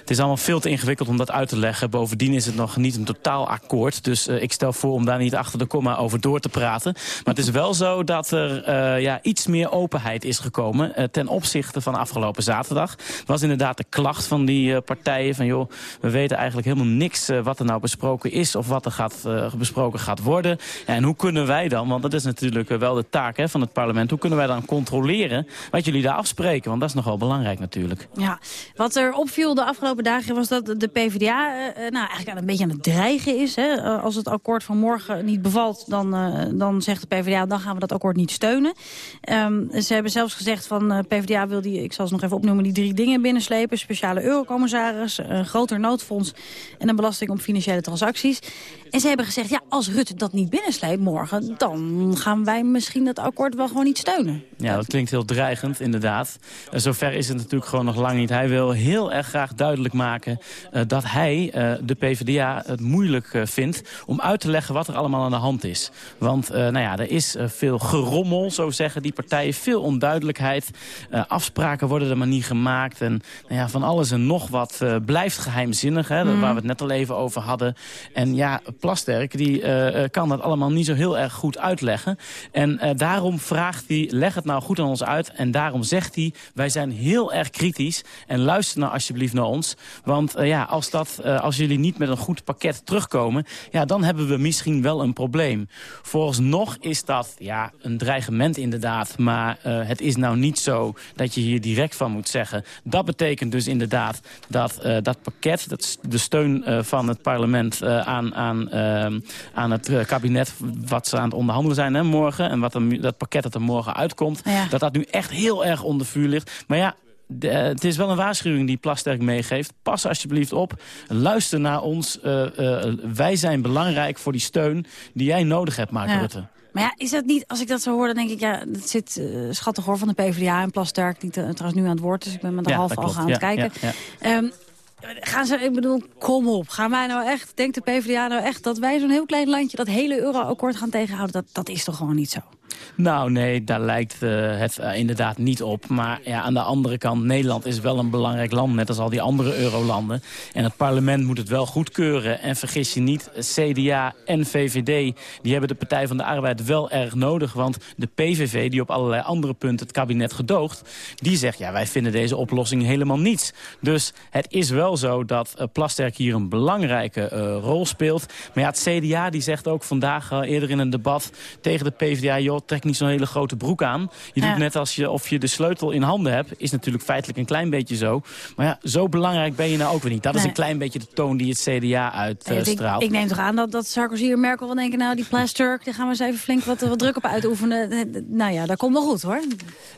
Het is allemaal veel te ingewikkeld om dat uit te leggen. Bovendien is het nog niet een totaal akkoord. Dus eh, ik stel voor om daar niet achter de komma over door te praten. Maar het is wel zo dat er eh, ja, iets meer openheid is gekomen... ten opzichte van afgelopen zaterdag. Was inderdaad de klacht van die partijen van... joh, we weten eigenlijk helemaal niks wat er nou besproken is... of wat er gaat, besproken gaat worden. En hoe kunnen wij dan, want dat is natuurlijk wel de taak hè, van het parlement... hoe kunnen wij dan controleren wat jullie daar afspreken? Want dat is nogal belangrijk natuurlijk. Ja, wat er opviel de afgelopen dagen was dat de PvdA eh, eh, nou, eigenlijk een beetje aan het dreigen is. Hè. Eh, als het akkoord van morgen niet bevalt, dan, dan zegt de PvdA... dan gaan we dat akkoord niet steunen. Ehm, ze hebben zelfs gezegd van PvdA wil die, ik zal ze nog even opnoemen... die drie dingen binnenslepen. Speciale eurocommissaris, een groter noodfonds... en een belasting op financiële transacties. En ze hebben gezegd, ja, als Rutte dat niet binnensleept morgen... dan gaan wij misschien dat akkoord wel gewoon niet steunen. Ja, dat klinkt heel dreigend, inderdaad. Uh, zover is het natuurlijk gewoon nog lang niet. Hij wil heel erg graag duidelijk maken uh, dat hij, uh, de PvdA, het moeilijk vindt... om uit te leggen wat er allemaal aan de hand is. Want nou ja, er is veel gerommel, zo zeggen die partijen. Veel onduidelijkheid. afspraken worden er maar niet gemaakt. En nou ja, van alles en nog wat blijft geheimzinnig. Hè, mm. Waar we het net al even over hadden. En ja, Plasterk die, kan dat allemaal niet zo heel erg goed uitleggen. En daarom vraagt hij, leg het nou goed aan ons uit. En daarom zegt hij, wij zijn heel erg kritisch. En luister nou alsjeblieft naar ons. Want uh, ja, als, dat, uh, als jullie niet met een goed pakket terugkomen... Ja, dan hebben we misschien wel een probleem. Vooralsnog is dat ja, een dreigement inderdaad. Maar uh, het is nou niet zo dat je hier direct van moet zeggen. Dat betekent dus inderdaad dat dat pakket... Dat de steun van het parlement aan, aan, aan het kabinet... wat ze aan het onderhandelen zijn hè, morgen... en wat er, dat pakket dat er morgen uitkomt... Ja. dat dat nu echt heel erg onder vuur ligt. Maar ja, de, uh, het is wel een waarschuwing die Plasterk meegeeft. Pas alsjeblieft op. Luister naar ons. Uh, uh, wij zijn belangrijk voor die steun die jij nodig hebt, Mark ja. Rutte. Maar ja, is dat niet, als ik dat zo hoor, dan denk ik, ja, dat zit schattig hoor van de PvdA en Plasterk, die trouwens nu aan het woord, dus ik ben met de ja, half al gaan ja, kijken. Um, Gaan ze, ik bedoel, kom op. Gaan wij nou echt, denkt de PvdA nou echt dat wij zo'n heel klein landje dat hele euro-akkoord gaan tegenhouden? Dat, dat is toch gewoon niet zo? Nou nee, daar lijkt uh, het uh, inderdaad niet op. Maar ja, aan de andere kant, Nederland is wel een belangrijk land... net als al die andere eurolanden. En het parlement moet het wel goedkeuren. En vergis je niet, CDA en VVD... die hebben de Partij van de Arbeid wel erg nodig. Want de PVV, die op allerlei andere punten het kabinet gedoogt... die zegt, ja, wij vinden deze oplossing helemaal niets. Dus het is wel zo dat uh, Plasterk hier een belangrijke rol speelt. Maar ja, het CDA die zegt ook vandaag eerder in een debat tegen de PvdA... joh, trek niet zo'n hele grote broek aan. Je doet net als je, of je de sleutel in handen hebt. Is natuurlijk feitelijk een klein beetje zo. Maar ja, zo belangrijk ben je nou ook weer niet. Dat is een klein beetje de toon die het CDA uitstraalt. ik neem toch aan dat, dat Sarkozy en Merkel wel denken... nou, die Plasterk, daar gaan we eens even flink wat, wat druk op uitoefenen. Eh, Nou ja, dat komt wel goed, hoor.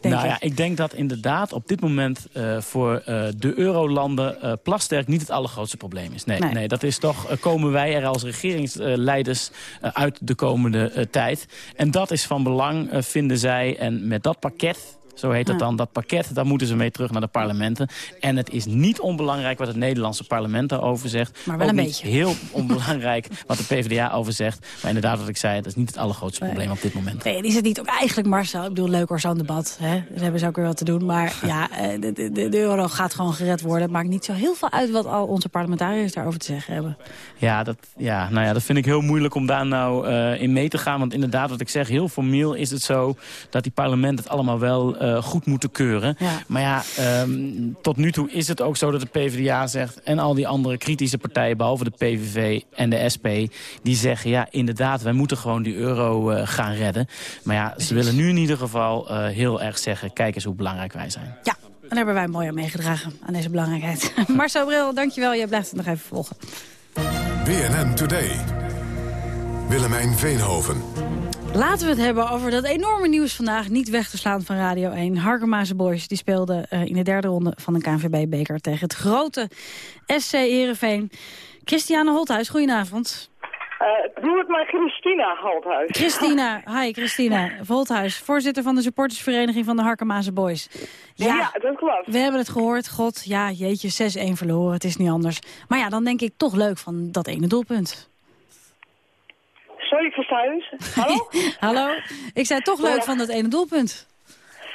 Denk nou ik. ja, ik denk dat inderdaad op dit moment eh, voor eh, de eurolanden eh Plasterk niet het allergrootste probleem is. Nee, Nee. nee. dat is toch, eh, komen wij er als regeringsleiders eh, uit de komende eh, tijd. En dat is van belang, eh, vinden zij. En met dat pakket... Zo heet dat Ja. dan, dat pakket, daar moeten ze mee terug naar de parlementen. En het is niet onbelangrijk wat het Nederlandse parlement daarover zegt. Maar wel Ook een niet beetje. heel [laughs] onbelangrijk wat de PvdA over zegt. Maar inderdaad, wat ik zei, dat is niet het allergrootste Nee. probleem op dit moment. Nee, is het niet ook eigenlijk Marcel? Ik bedoel, leuk hoor, zo'n debat. Hè? Daar hebben ze ook weer wat te doen. Maar [laughs] ja, eh, de, de, de euro gaat gewoon gered worden. Het maakt niet zo heel veel uit wat al onze parlementariërs daarover te zeggen hebben. Ja, dat, ja, nou ja, dat vind ik heel moeilijk om daar nou eh, in mee te gaan. Want inderdaad, wat ik zeg, heel formeel is het zo... dat die parlementen het allemaal wel eh, goed moeten keuren. Ja. Maar ja, ehm, tot nu toe is het ook zo dat de PvdA zegt... en al die andere kritische partijen, behalve de PVV en de SP... die zeggen, ja, inderdaad, wij moeten gewoon die euro eh, gaan redden. Maar ja, ze willen nu in ieder geval eh, heel erg zeggen... kijk eens hoe belangrijk wij zijn. Ja, en daar hebben wij mooi aan meegedragen, aan deze belangrijkheid. [laughs] Marcel Bril, dankjewel. Jij blijft het nog even volgen. BNN Today. Willemijn Veenhoven. Laten we het hebben over dat enorme nieuws vandaag. Niet weg te slaan van Radio 1. Harkemaze Boys die speelden eh, in de derde ronde van de KNVB-beker... tegen het grote SC Heerenveen. Christiane Holthuis, goedenavond. Eh, doe het maar Christina Halthuis. Christina, [laughs] hi Christina Holthuis, voorzitter van de supportersvereniging van de Harkemaze Boys. Ja, dat klopt. We hebben het gehoord, god, ja, jeetje, 6-1 verloren, het is niet anders. Maar ja, dan denk ik toch leuk van dat ene doelpunt. Sorry, eens. Hallo? [laughs] Hallo? Ik zei toch leuk van dat ene doelpunt.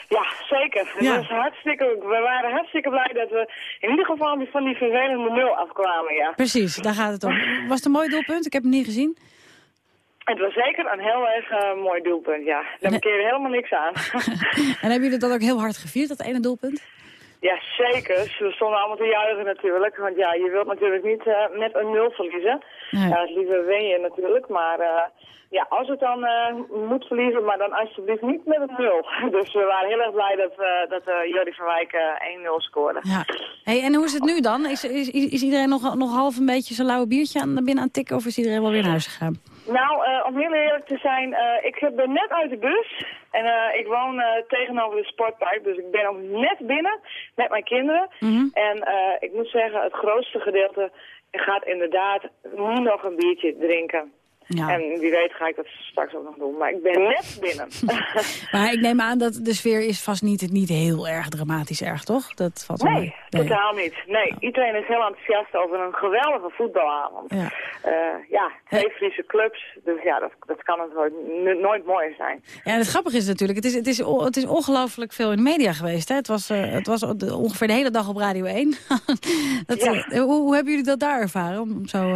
Ja, zeker. Was hartstikke, we waren hartstikke blij dat we in ieder geval van die vervelende nul afkwamen, ja. Precies, daar gaat het om. Was het een mooi doelpunt? Ik heb hem niet gezien. Het was zeker een heel erg eh, mooi doelpunt, ja. Daar bekeerde helemaal niks aan. [laughs] En hebben jullie dat ook heel hard gevierd, dat ene doelpunt? ja, zeker. We stonden allemaal te juichen natuurlijk. Want ja, je wilt natuurlijk niet eh, met een nul verliezen. Nee. Ja, het liever natuurlijk, maar... eh, ja, als het dan eh, moet verliezen, maar dan alsjeblieft niet met een nul. [laughs] Dus we waren heel erg blij dat, eh dat eh Jordi van Wijk eh 1-0 scoorde. Ja. Hey, en hoe is het nu dan? Is, is, is iedereen nog, nog half een beetje zijn lauwe biertje aan, binnen aan het tikken... of is iedereen wel weer naar huis gegaan? Nou, om heel eerlijk te zijn, ik ben net uit de bus en ik woon tegenover de sportpark, dus ik ben ook net binnen met mijn kinderen. En eh, ik moet zeggen, het grootste gedeelte gaat inderdaad nog een biertje drinken. Ja. En wie weet ga ik dat straks ook nog doen, maar ik ben net binnen. [laughs] [laughs] Maar ik neem aan dat de sfeer is vast niet, niet heel erg dramatisch erg, toch? Dat valt wel nee, mee. totaal niet. Nee, iedereen is heel enthousiast over een geweldige voetbalavond. Ja. Eh, ja, twee Friese clubs, dus ja, dat, dat kan het nooit, nooit mooier zijn. Ja, en het grappige is natuurlijk, het is, het is, het is ongelooflijk veel in de media geweest. Hè? Het was, eh, het was ongeveer de hele dag op Radio 1. [laughs] dat, eh, hoe, hoe hebben jullie dat daar ervaren, om zo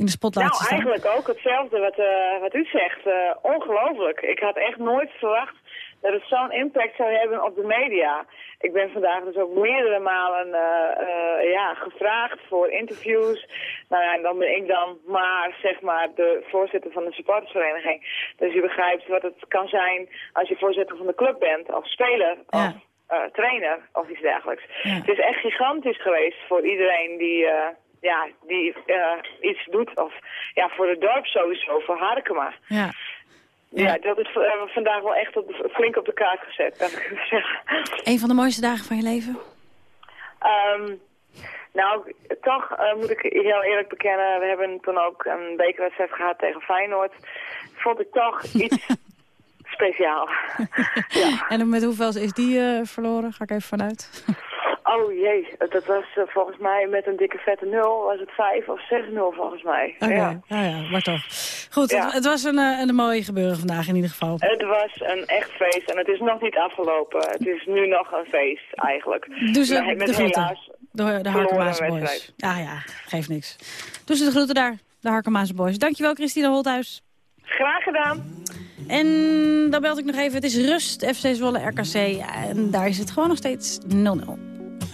in de spotlight Nou, staan? eigenlijk ook hetzelfde wat, eh, wat u zegt. Eh, ongelooflijk. Ik had echt nooit verwacht dat het zo'n impact zou hebben op de media. Ik ben vandaag dus ook meerdere malen eh, ja, gevraagd voor interviews. Nou ja, en dan ben ik dan maar, zeg maar, de voorzitter van de supportersvereniging. Dus je begrijpt wat het kan zijn als je voorzitter van de club bent, of speler, of trainer, of iets dergelijks. Het is echt gigantisch geweest voor iedereen die... ja, die eh, iets doet. Of ja, voor het dorp sowieso, voor Harkema. Ja. Ja, dat is eh, vandaag wel echt op de, flink op de kaart gezet, kan ik [laughs] zeggen. Een van de mooiste dagen van je leven? Ehm, nou, toch eh, moet ik heel eerlijk bekennen, we hebben toen ook een bekerwedstrijd gehad tegen Feyenoord. Vond ik toch [laughs] iets speciaal. [laughs] En met hoeveel is die verloren? Ga ik even vanuit. Oh jee, dat was eh, volgens mij met een dikke vette nul, was het 5 of 6-0 volgens mij. Ja. ja. ja, maar toch. Goed, Ja. het, het was een, eh, een mooie gebeuren vandaag in ieder geval. Het was een echt feest en het is nog niet afgelopen. Het is nu nog een feest eigenlijk. Doe ze Met- met de groeten. helaas De, de Boys. wedstrijd. Ja, geeft niks. Doe ze de groeten daar, de Harkemaanse Boys. Dankjewel, Christina Holthuis. Graag gedaan. En dan belt ik nog even, het is rust, FC Zwolle, RKC. En daar is het gewoon nog steeds 0-0.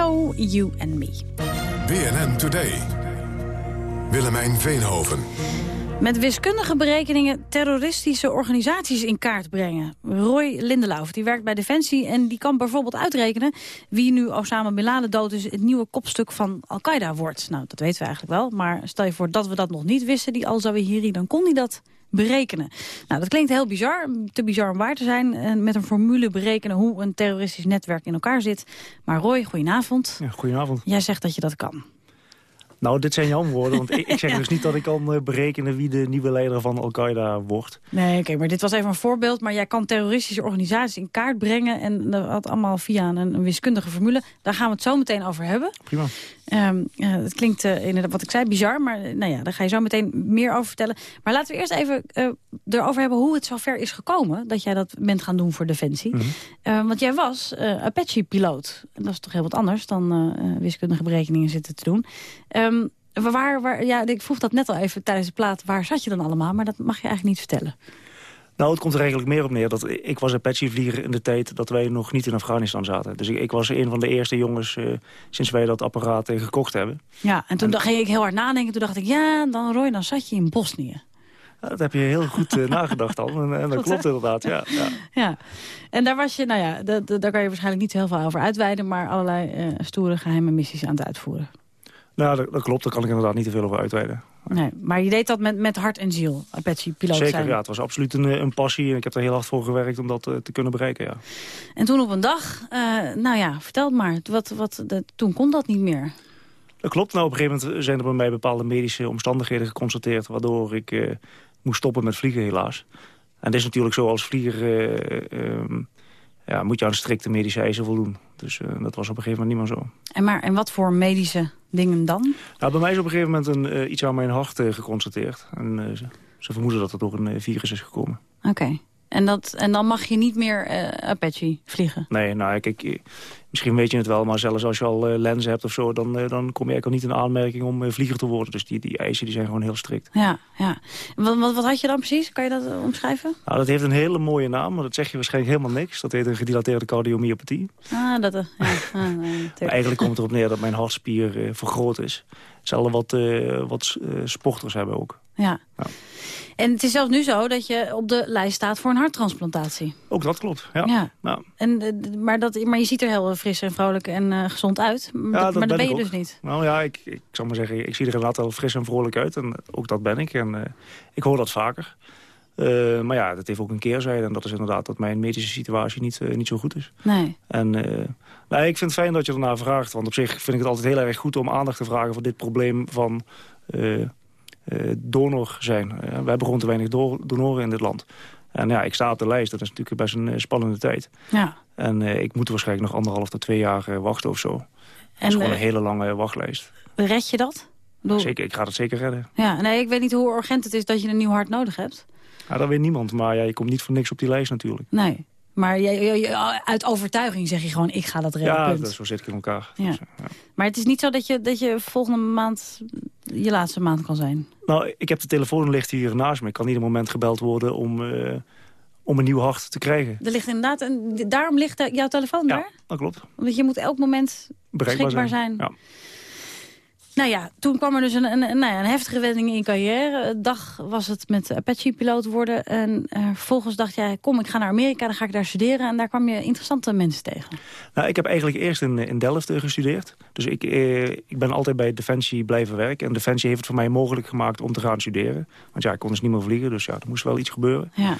You and Me. BNN Today. Willemijn Veenhoven. Met wiskundige berekeningen terroristische organisaties in kaart brengen. Roy Lindelauf, die werkt bij Defensie en die kan bijvoorbeeld uitrekenen... wie nu Osama Bin Laden dood is het nieuwe kopstuk van Al-Qaeda wordt. Nou, dat weten we eigenlijk wel, maar stel je voor dat we dat nog niet wisten... die Al-Zawahiri, dan kon hij dat berekenen. Nou, dat klinkt heel bizar, te bizar om waar te zijn... eh, met een formule berekenen hoe een terroristisch netwerk in elkaar zit. Maar Roy, goedenavond. Ja, goedenavond. Jij zegt dat je dat kan. Nou, dit zijn jouw woorden, want ik, zeg [laughs] Ja. dus niet dat ik kan eh, berekenen wie de nieuwe leider van Al-Qaeda wordt. Nee, oké, maar dit was even een voorbeeld. Maar jij kan terroristische organisaties in kaart brengen... en dat allemaal via een, een wiskundige formule. Daar gaan we het zo meteen over hebben. Prima. Ehm, eh, het klinkt eh, inderdaad, wat ik zei, bizar. Maar eh, nou ja, daar ga je zo meteen meer over vertellen. Maar laten we eerst even eh, erover hebben hoe het zover is gekomen... dat jij dat bent gaan doen voor Defensie. Mhm. Eh, want jij was Apache-piloot. Dat is toch heel wat anders dan wiskundige berekeningen zitten te doen. Ehm, waar, waar, ja, ik vroeg dat net al even tijdens de plaat. Waar zat je dan allemaal? Maar dat mag je eigenlijk niet vertellen. Nou, het komt er eigenlijk meer op neer dat ik was Apache-vlieger in de tijd dat wij nog niet in Afghanistan zaten. Dus ik, ik was een van de eerste jongens eh, sinds wij dat apparaat eh, gekocht hebben. Ja, en toen dacht- ging ik heel hard nadenken. Toen dacht ik, ja, dan Roy, dan zat je in Bosnië. Dat heb je heel goed eh, nagedacht al. En, en dat Goed, klopt hè? inderdaad, ja. ja. Ja, en daar was je, nou ja, da- da- daar kan je waarschijnlijk niet heel veel over uitweiden... maar allerlei stoere geheime missies aan het uitvoeren. Nou, dat, dat klopt. Daar kan ik inderdaad niet te veel over uitweiden. Nee, maar je deed dat met, met hart en ziel, Apache-piloot Zeker, zijn. ja. Het was absoluut een, eh, een passie. En ik heb er heel hard voor gewerkt om dat eh, te kunnen bereiken, ja. En toen op een dag, eh, nou ja, vertel het maar, wat, wat, de, toen kon dat niet meer. Dat klopt. Nou, op een gegeven moment zijn er bij mij bepaalde medische omstandigheden geconstateerd... waardoor ik moest stoppen met vliegen, helaas. En het is natuurlijk zo, als vlieger eh, ehm, ja, moet je aan strikte medische eisen voldoen. Dus eh, dat was op een gegeven moment niet meer zo. En, maar, en wat voor medische dingen dan? Nou, bij mij is op een gegeven moment een, eh, iets aan mijn hart eh, geconstateerd. En ze, ze vermoeden dat het door een virus is gekomen. Oké. En, dat, en dan mag je niet meer eh, Apache vliegen? Nee, nou, kijk, eh, misschien weet je het wel, maar zelfs als je al eh, lenzen hebt of zo... dan, eh, dan kom je eigenlijk al niet in aanmerking om vlieger te worden. Dus die, die eisen die zijn gewoon heel strikt. Ja, ja. Wat, wat, wat had je dan precies? Kan je dat omschrijven? Nou, dat heeft een hele mooie naam, maar dat zeg je waarschijnlijk helemaal niks. Dat heet een gedilateerde cardiomyopathie. Ah, dat... ja, [laughs] ah, nee, eigenlijk komt het erop neer dat mijn hartspier vergroot is. Hetzelfde wat, wat sporters hebben ook. Ja. En het is zelfs nu zo dat je op de lijst staat voor een harttransplantatie. Ook dat klopt, ja. Ja. En, eh, maar, dat, maar je ziet er heel fris en vrolijk en eh, gezond uit. Ja, dat- maar dat ben je ook. dus niet. Nou ja, ik, ik zal maar zeggen, ik zie er inderdaad wel fris en vrolijk uit. En ook dat ben ik. En eh, ik hoor dat vaker. Eh, maar ja, dat heeft ook een keerzijde. En dat is inderdaad dat mijn medische situatie niet, eh, niet zo goed is. Nee. En eh, nou, ik vind het fijn dat je ernaar vraagt. Want op zich vind ik het altijd heel erg goed om aandacht te vragen... voor dit probleem van eh, eh, donor zijn. Eh, we hebben gewoon te weinig do- donoren in dit land. En ja, ik sta op de lijst. Dat is natuurlijk best een eh, spannende tijd. Ja. En eh, ik moet waarschijnlijk nog anderhalf tot twee jaar eh, wachten of zo. Dat En, is gewoon eh, een hele lange wachtlijst. Red je dat? Bedoel- Zeker, ik ga het zeker redden. Ja, nee, ik weet niet hoe urgent het is dat je een nieuw hart nodig hebt. Ja, dat weet niemand, maar ja, je komt niet voor niks op die lijst natuurlijk. Nee. Maar jij- uit overtuiging zeg je gewoon, ik ga dat redden, Ja, punt. dat, zo zit ik in elkaar. Ja. Dus, ja. Maar het is niet zo dat je, dat je volgende maand je laatste maand kan zijn. Nou, ik heb de telefoon ligt hier naast me. Ik kan ieder moment gebeld worden om, eh, om een nieuw hart te krijgen. Er ligt inderdaad, een, daarom ligt jouw telefoon daar? Dat klopt. Want je moet elk moment Bereikbaar beschikbaar zijn. zijn. Ja. Nou ja, toen kwam er dus een, een, een, nou ja, een heftige wending in je carrière. Een dag was het met Apache-piloot worden. En eh, vervolgens dacht jij, kom, ik ga naar Amerika, dan ga ik daar studeren. En daar kwam je interessante mensen tegen. Nou, ik heb eigenlijk eerst in, in Delft eh, gestudeerd. Dus ik, eh, ik ben altijd bij Defensie blijven werken. En Defensie heeft het voor mij mogelijk gemaakt om te gaan studeren. Want ja, ik kon dus niet meer vliegen, dus ja, er moest wel iets gebeuren. Ja.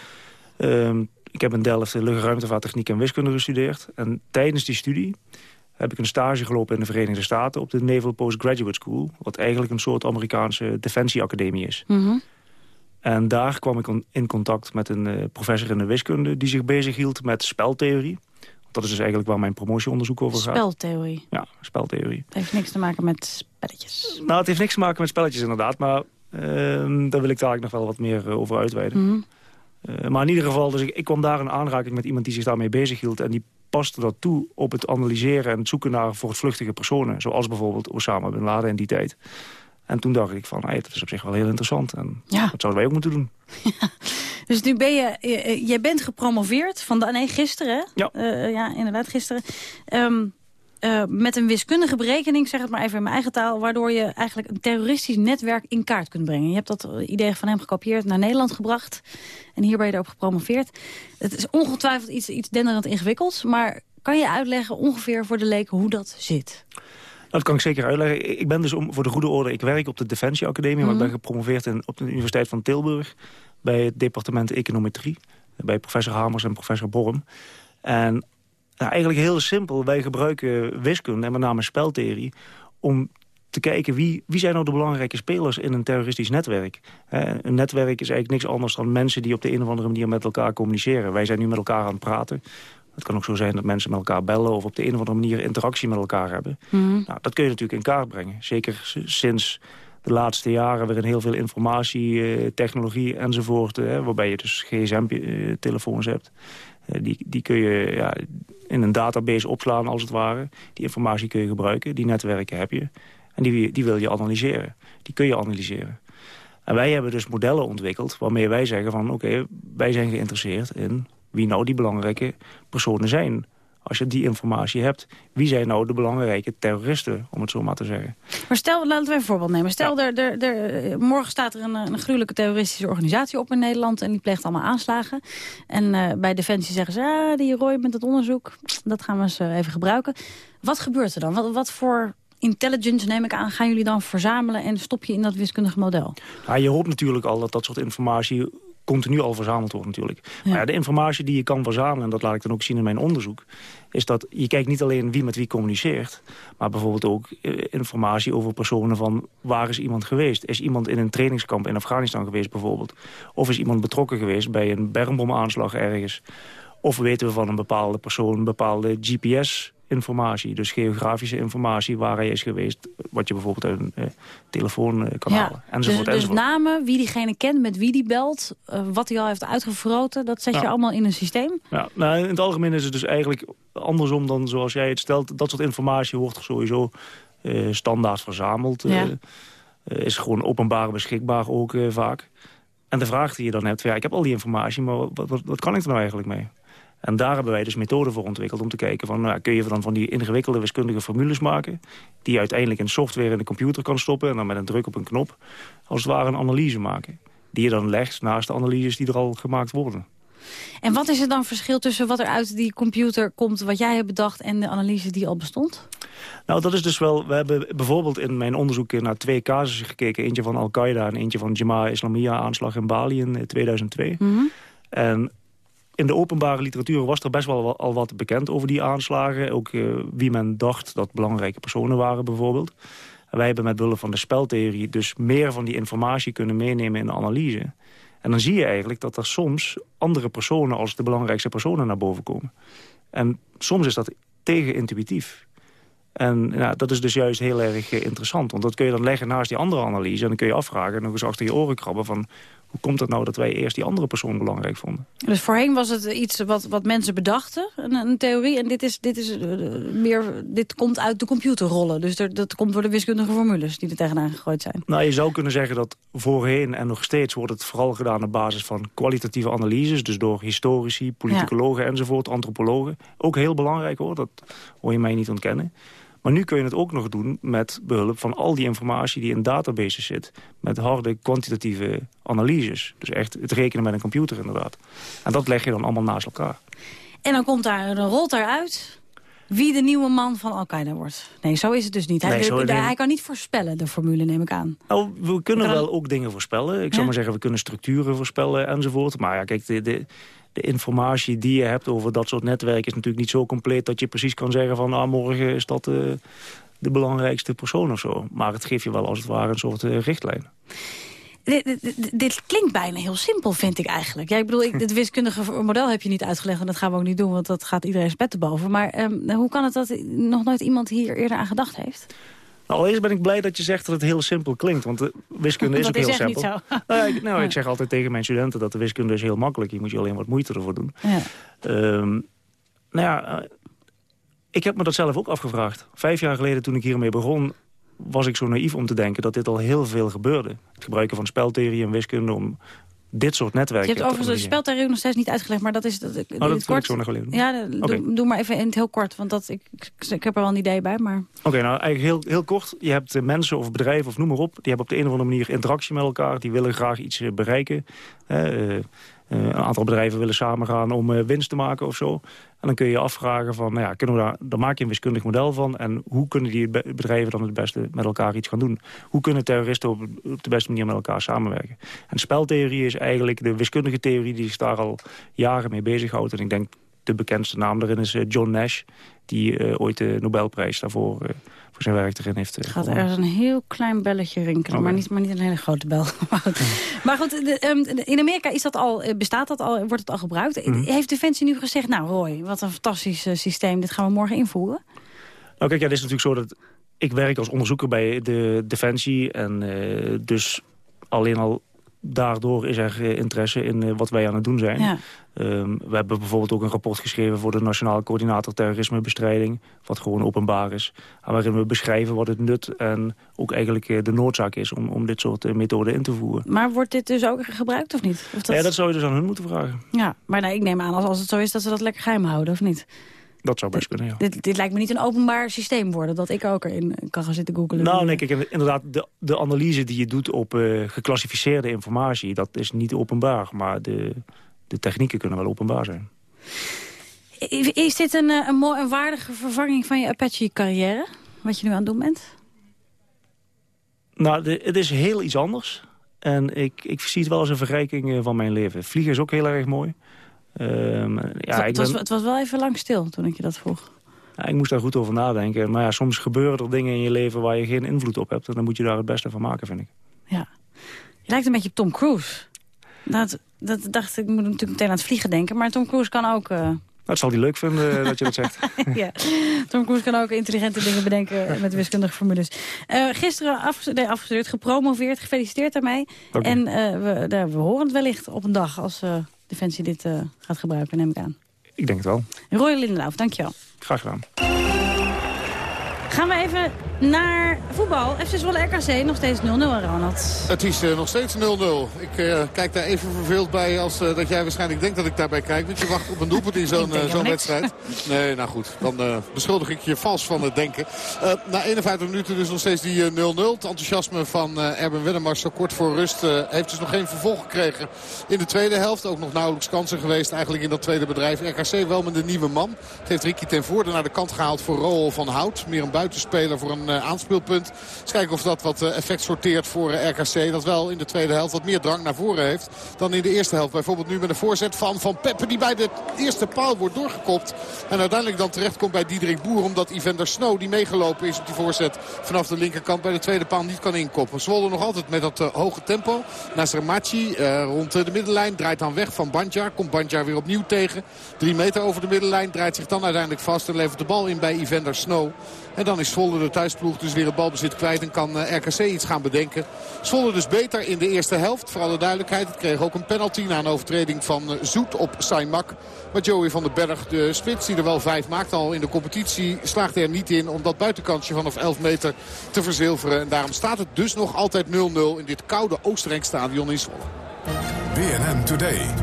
Ehm, ik heb in Delft de luchtruimtevaarttechniek en wiskunde gestudeerd. En tijdens die studie heb ik een stage gelopen in de Verenigde Staten... op de Naval Postgraduate School. Wat eigenlijk een soort Amerikaanse defensieacademie is. Mhm. En daar kwam ik in contact met een eh, professor in de wiskunde... die zich bezighield met speltheorie. Dat is dus eigenlijk waar mijn promotieonderzoek over gaat. Speltheorie. Ja, speltheorie. Het heeft niks te maken met spelletjes. Nou, het heeft niks te maken met spelletjes inderdaad. Maar ehm, daar wil ik daar nog wel wat meer eh, over uitweiden. Mhm. Eh, maar in ieder geval, dus ik, ik kwam daar in aanraking met iemand die zich daarmee bezighield. En die paste dat toe op het analyseren en het zoeken naar voortvluchtige personen. Zoals bijvoorbeeld Osama Bin Laden in die tijd. En toen dacht ik van, hey, dat is op zich wel heel interessant. En Ja. dat zouden wij ook moeten doen. [laughs] Dus nu ben je, eh, eh, jij bent gepromoveerd van de, nee, gisteren. Ja. Eh, ja, inderdaad, gisteren. Ehm, eh, met een wiskundige berekening, zeg het maar even in mijn eigen taal... waardoor je eigenlijk een terroristisch netwerk in kaart kunt brengen. Je hebt dat idee van hem gekopieerd, naar Nederland gebracht. En hier ben je erop gepromoveerd. Het is ongetwijfeld iets, iets denderend ingewikkelds. Maar kan je uitleggen ongeveer voor de leek hoe dat zit? Dat kan ik zeker uitleggen. Ik ben dus om, voor de goede orde, ik werk op de Defensie Academie... maar ik ben Mhm. gepromoveerd in, op de Universiteit van Tilburg... bij het departement Econometrie. Bij professor Hamers en professor Borm. En nou, eigenlijk heel simpel. Wij gebruiken wiskunde en met name speltheorie... om te kijken wie, wie zijn nou de belangrijke spelers in een terroristisch netwerk. Hè, een netwerk is eigenlijk niks anders dan mensen die op de een of andere manier met elkaar communiceren. Wij zijn nu met elkaar aan het praten. Het kan ook zo zijn dat mensen met elkaar bellen of op de een of andere manier interactie met elkaar hebben. Nou, dat kun je natuurlijk in kaart brengen. Zeker sinds de laatste jaren waarin heel veel informatie, eh, technologie enzovoort... eh, waarbij je dus gsm-telefoons hebt. Eh, die, die kun je ja, in een database opslaan als het ware. Die informatie kun je gebruiken, die netwerken heb je. En die, die wil je analyseren. Die kun je analyseren. En wij hebben dus modellen ontwikkeld waarmee wij zeggen van... oké, wij zijn geïnteresseerd in wie nou die belangrijke personen zijn als je die informatie hebt... wie zijn nou de belangrijke terroristen, om het zo maar te zeggen. Maar stel, laten we een voorbeeld nemen. Stel, er, er, er, morgen staat er een, een gruwelijke terroristische organisatie op in Nederland... en die pleegt allemaal aanslagen. En uh, bij Defensie zeggen ze, ah, die Roy met het onderzoek... dat gaan we eens uh, even gebruiken. Wat gebeurt er dan? Wat, wat voor intelligence, neem ik aan, gaan jullie dan verzamelen... en stop je in dat wiskundige model? Nou, je hoopt natuurlijk al dat dat soort informatie continu al verzameld wordt natuurlijk. Ja. Maar de informatie die je kan verzamelen, en dat laat ik dan ook zien in mijn onderzoek... is dat je kijkt niet alleen wie met wie communiceert... maar bijvoorbeeld ook eh, informatie over personen van waar is iemand geweest. Is iemand in een trainingskamp in Afghanistan geweest bijvoorbeeld? Of is iemand betrokken geweest bij een bermbomaanslag ergens? Of weten we van een bepaalde persoon een bepaalde GPS informatie. Dus geografische informatie, waar hij is geweest. Wat je bijvoorbeeld uit een eh, telefoon eh, kan Ja, halen. Enzovoort, dus, dus enzovoort. namen, wie diegene kent, met wie die belt... eh, wat hij al heeft uitgevroten, dat zet je allemaal in een systeem? Ja, nou, in het algemeen is het dus eigenlijk andersom dan zoals jij het stelt. Dat soort informatie wordt sowieso standaard verzameld. Ja. is gewoon openbaar beschikbaar ook vaak. En de vraag die je dan hebt, ja, ik heb al die informatie, maar wat, wat, wat kan ik er nou eigenlijk mee? En daar hebben wij dus methoden voor ontwikkeld om te kijken van, nou, kun je dan van die ingewikkelde wiskundige formules maken, die uiteindelijk in software in de computer kan stoppen en dan met een druk op een knop, als het ware een analyse maken. Die je dan legt naast de analyses die er al gemaakt worden. En wat is er dan verschil tussen wat er uit die computer komt... wat jij hebt bedacht en de analyse die al bestond? Nou, dat is dus wel... We hebben bijvoorbeeld in mijn onderzoek naar twee casussen gekeken. Eentje van Al-Qaeda en eentje van Jama'a Islamiyah aanslag in Bali in eh, 2002. En in de openbare literatuur was er best wel al wat bekend over die aanslagen. Ook eh, wie men dacht dat belangrijke personen waren bijvoorbeeld. En wij hebben met behulp van de speltheorie dus meer van die informatie kunnen meenemen in de analyse. En dan zie je eigenlijk dat er soms andere personen als de belangrijkste personen naar boven komen. En soms is dat tegenintuïtief. En ja, dat is dus juist heel erg eh, interessant. Want dat kun je dan leggen naast die andere analyse. En dan kun je afvragen, nog eens achter je oren krabben... van hoe komt het nou dat wij eerst die andere persoon belangrijk vonden? Dus voorheen was het iets wat, wat mensen bedachten, een, een theorie. En dit, is, dit, is, eh, meer, dit komt uit de computerrollen. Dus er, dat komt door de wiskundige formules die er tegenaan gegooid zijn. Nou, je zou kunnen zeggen dat voorheen en nog steeds wordt het vooral gedaan op basis van kwalitatieve analyses. Dus door historici, politicologen enzovoort, antropologen. Ook heel belangrijk hoor, dat hoor je mij niet ontkennen. Maar nu kun je het ook nog doen met behulp van al die informatie die in databases zit. Met harde kwantitatieve analyses. Dus echt het rekenen met een computer inderdaad. En dat leg je dan allemaal naast elkaar. En dan, komt daar, dan rolt daaruit wie de nieuwe man van Al-Qaeda wordt. Nee, zo is het dus niet. Hij, Nee, zo- de- de- nee. hij kan niet voorspellen, de formule neem ik aan. Nou, we kunnen wel ook dingen voorspellen. Ik zou maar zeggen, we kunnen structuren voorspellen enzovoort. Maar ja, kijk, de, de, informatie die je hebt over dat soort netwerken... is natuurlijk niet zo compleet dat je precies kan zeggen van... ah, morgen is dat eh, de belangrijkste persoon of zo. Maar het geeft je wel als het ware een soort eh, richtlijn. Dit, klinkt bijna heel simpel, vind ik eigenlijk. Ja, ik bedoel, ik, [laughs] het wiskundige model heb je niet uitgelegd... en dat gaan we ook niet doen, want dat gaat iedereen zijn pet te boven. Maar ehm, hoe kan het dat nog nooit iemand hier eerder aan gedacht heeft? Nou, allereerst ben ik blij dat je zegt dat het heel simpel klinkt. Want de wiskunde is Dat ook is heel echt niet simpel. zo. [laughs] Nou, ik, [laughs] nou, ik zeg altijd tegen mijn studenten dat de wiskunde is heel makkelijk. Je moet je alleen wat moeite ervoor doen. Ja. Ehm, nou ja, eh, ik heb me dat zelf ook afgevraagd. Vijf jaar geleden toen ik hiermee begon... was ik zo naïef om te denken dat dit al heel veel gebeurde. Het gebruiken van speltheorie en wiskunde om dit soort Je netwerken hebt te overigens de speltheorie nog steeds niet uitgelegd, maar dat is dat, Oh, dat wil ik zo nog wel even. Ja, de- doe, doe maar even in het heel kort, want dat, ik, ik, ik heb er wel een idee bij. Maar... Oké, nou eigenlijk heel, heel kort. Je hebt eh, mensen of bedrijven of noem maar op. Die hebben op de een of andere manier interactie met elkaar. Die willen graag iets eh, bereiken. Eh, een aantal bedrijven willen samengaan om eh, winst te maken of zo. En dan kun je je afvragen van, nou ja, kunnen we daar, daar maak je een wiskundig model van. En hoe kunnen die be- bedrijven dan het beste met elkaar iets gaan doen? Hoe kunnen terroristen op, de beste manier met elkaar samenwerken? En speltheorie is eigenlijk de wiskundige theorie die zich daar al jaren mee bezighoudt. En ik denk de bekendste naam daarin is eh, John Nash. Die eh, ooit de Nobelprijs daarvoor eh, voor zijn werk erin heeft eh, gaat ergens een heel klein belletje rinkelen, maar, niet, maar niet een hele grote bel. [laughs] maar goed, de- ehm, de- in Amerika is dat al, eh, bestaat dat al, wordt het al gebruikt. Mhm. Heeft Defensie nu gezegd, nou Roy, wat een fantastisch eh, systeem, dit gaan we morgen invoeren? Nou kijk, ja, het is natuurlijk zo dat ik werk als onderzoeker bij de Defensie. En dus alleen al daardoor is er eh, interesse in eh, wat wij aan het doen zijn. Ja. Ehm, we hebben bijvoorbeeld ook een rapport geschreven voor de Nationale Coördinator Terrorismebestrijding. Wat gewoon openbaar is. Waarin we beschrijven wat het nut en ook eigenlijk eh, de noodzaak is om, om dit soort methoden in te voeren. Maar wordt dit dus ook gebruikt of niet? Of Ja, dat zou je dus aan hun moeten vragen. Ja, maar nee, ik neem aan als, als het zo is dat ze dat lekker geheim houden, of niet? Dat zou best kunnen, ja. Dit, dit lijkt me niet een openbaar systeem worden, dat ik ook erin kan gaan zitten googlen. Nou, nee, kijk, inderdaad, de, de analyse die je doet op uh, geclassificeerde informatie... dat is niet openbaar, maar de, de technieken kunnen wel openbaar zijn. Is dit een, een, mooi, een waardige vervanging van je Apache-carrière? Wat je nu aan het doen bent? Nou, de, het is heel iets anders. En ik, ik zie het wel als een verrijking van mijn leven. Vliegen is ook heel erg mooi. Um, ja, het, was, het was wel even lang stil toen ik je dat vroeg. Ja, ik moest daar goed over nadenken. Maar ja, soms gebeuren er dingen in je leven waar je geen invloed op hebt. En dan moet je daar het beste van maken, vind ik. Ja. Je lijkt een beetje op Tom Cruise. Dat, dat dacht ik, ik moet natuurlijk meteen aan het vliegen denken. Maar Tom Cruise kan ook... Uh... Dat zal hij leuk vinden dat je dat zegt. [laughs] ja, Tom Cruise kan ook intelligente dingen bedenken met wiskundige formules. Uh, gisteren afgestudeerd, gepromoveerd, gefeliciteerd daarmee. En uh, we, we horen het wellicht op een dag als Defensie dit uh, gaat gebruiken, neem ik aan. Ik denk het wel. Roy Lindelauf, dankjewel. Graag gedaan. Gaan we even naar voetbal. FC Zwolle RKC, nog steeds 0-0 Ronald. Het is uh, nog steeds 0-0. Ik uh, kijk daar even verveeld bij als uh, dat jij waarschijnlijk denkt dat ik daarbij kijk. Want je wacht op een doelpunt in [laughs] zo'n zo'n wedstrijd. Nee, nou goed. Dan beschuldig ik je vals van het denken. na 51 minuten dus nog steeds die 0-0. Het enthousiasme van Erben Wennemars zo kort voor rust heeft dus nog geen vervolg gekregen in de tweede helft. Ook nog nauwelijks kansen geweest eigenlijk in dat tweede bedrijf. RKC wel met de nieuwe man. Het heeft Ricky ten Voorde naar de kant gehaald voor Roel van Hout. Meer een buitenspeler voor een uh, aanspeelpunt. Eens kijken of dat wat uh, effect sorteert voor uh, RKC. Dat wel in de tweede helft wat meer drang naar voren heeft dan in de eerste helft. Bijvoorbeeld nu met een voorzet van Van Peppe die bij de eerste paal wordt doorgekopt. En uiteindelijk dan terecht komt bij Diederik Boer. Omdat Evander Snow die meegelopen is op die voorzet vanaf de linkerkant bij de tweede paal niet kan inkoppen. Zwolle nog altijd met dat hoge tempo. Nasser Machi rond de middenlijn draait dan weg van Bandjar. Komt Bandjar weer opnieuw tegen. Drie meter over de middenlijn draait zich dan uiteindelijk vast en levert de bal in bij Evander Snow. En dan is Zwolle de thuisploeg dus weer het balbezit kwijt en kan eh, RKC iets gaan bedenken. Zwolle dus beter in de eerste helft. Voor alle duidelijkheid, het kreeg ook een penalty na een overtreding van eh, Zoet op Saimak. Maar Joey van den Berg, de spits die er wel vijf maakt al in de competitie... slaagt er niet in om dat buitenkantje vanaf 11 meter te verzilveren. En daarom staat het dus nog altijd 0-0 in dit koude Oostenrijkstadion in Zwolle. BNN Today.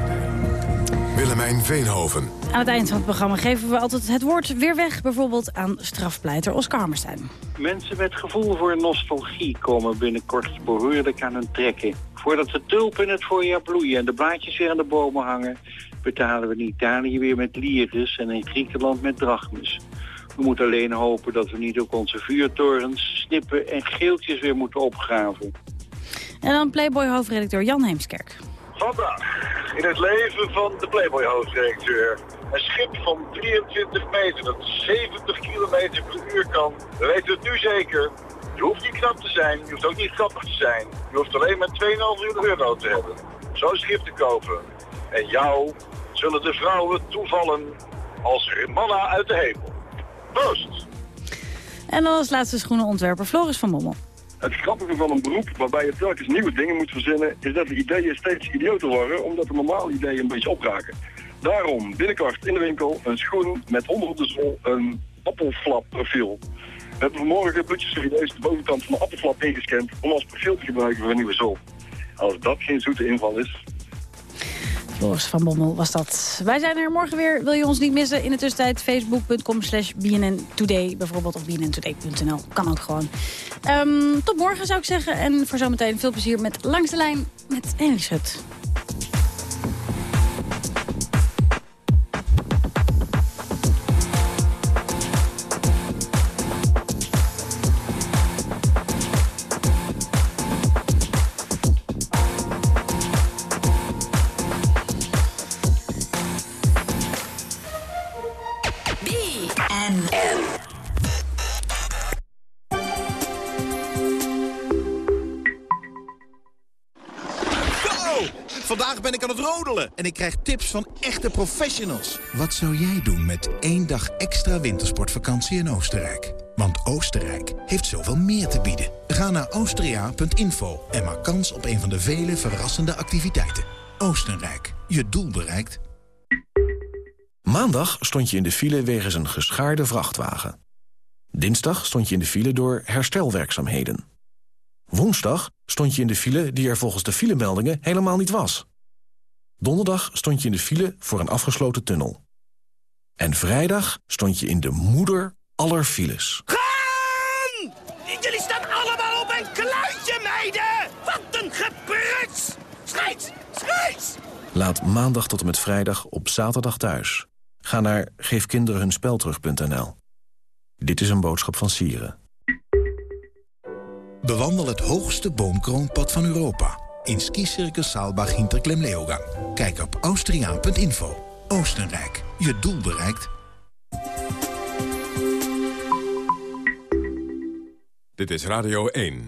Willemijn Veenhoven. Aan het eind van het programma geven we altijd het woord weer weg. Bijvoorbeeld aan strafpleiter Oscar Hammerstein. Mensen met gevoel voor nostalgie komen binnenkort behoorlijk aan hun trekken. Voordat de tulpen in het voorjaar bloeien en de blaadjes weer aan de bomen hangen... betalen we in Italië weer met lires en in Griekenland met drachmes. We moeten alleen hopen dat we niet ook onze vuurtorens, snippen en geeltjes weer moeten opgraven. En dan Playboy-hoofdredacteur Jan Heemskerk. Vandaag in het leven van de Playboy-hoofdredacteur. Een schip van 23 meter dat 70 km per uur kan. We weten het nu zeker. Je hoeft niet knap te zijn, je hoeft ook niet grappig te zijn. Je hoeft alleen maar 2,5 miljoen euro te hebben. Zo'n schip te kopen. En jou zullen de vrouwen toevallen als manna uit de hemel. Proost! En dan als laatste schoenenontwerper Floris van Mommel. Het grappige van een beroep waarbij je telkens nieuwe dingen moet verzinnen... is dat de ideeën steeds idioter worden, omdat de normale ideeën een beetje opraken. Daarom binnenkort in de winkel een schoen met onder de zool een appelflap profiel. We hebben vanmorgen bloedjes serieus de bovenkant van de appelflap ingescand... om als profiel te gebruiken voor een nieuwe zool. Als dat geen zoete inval is, Floris van Bommel was dat. Wij zijn er morgen weer. Wil je ons niet missen? In de tussentijd facebook.com slash BNN Today. Bijvoorbeeld op bnntoday.nl. Kan ook gewoon. Um, tot morgen zou ik zeggen. En voor zometeen veel plezier met Langs de Lijn met Henry Schut. En ik krijg tips van echte professionals. Wat zou jij doen met één dag extra wintersportvakantie in Oostenrijk? Want Oostenrijk heeft zoveel meer te bieden. Ga naar austria.info en maak kans op een van de vele verrassende activiteiten. Oostenrijk, je doel bereikt. Maandag stond je in de file wegens een geschaarde vrachtwagen. Dinsdag stond je in de file door herstelwerkzaamheden. Woensdag stond je in de file die er volgens de filemeldingen helemaal niet was. Donderdag stond je in de file voor een afgesloten tunnel. En vrijdag stond je in de moeder aller files. Gaan! Jullie staan allemaal op een kluitje, meiden! Wat een gepruts! Scheids! Scheids! Laat maandag tot en met vrijdag op zaterdag thuis. Ga naar geefkinderenhunspelterug.nl. Dit is een boodschap van Sieren. Bewandel het hoogste boomkroonpad van Europa. In skicircus Saalbach Leogang. Kijk op austriaan.info. Oostenrijk. Je doel bereikt. Dit is Radio 1.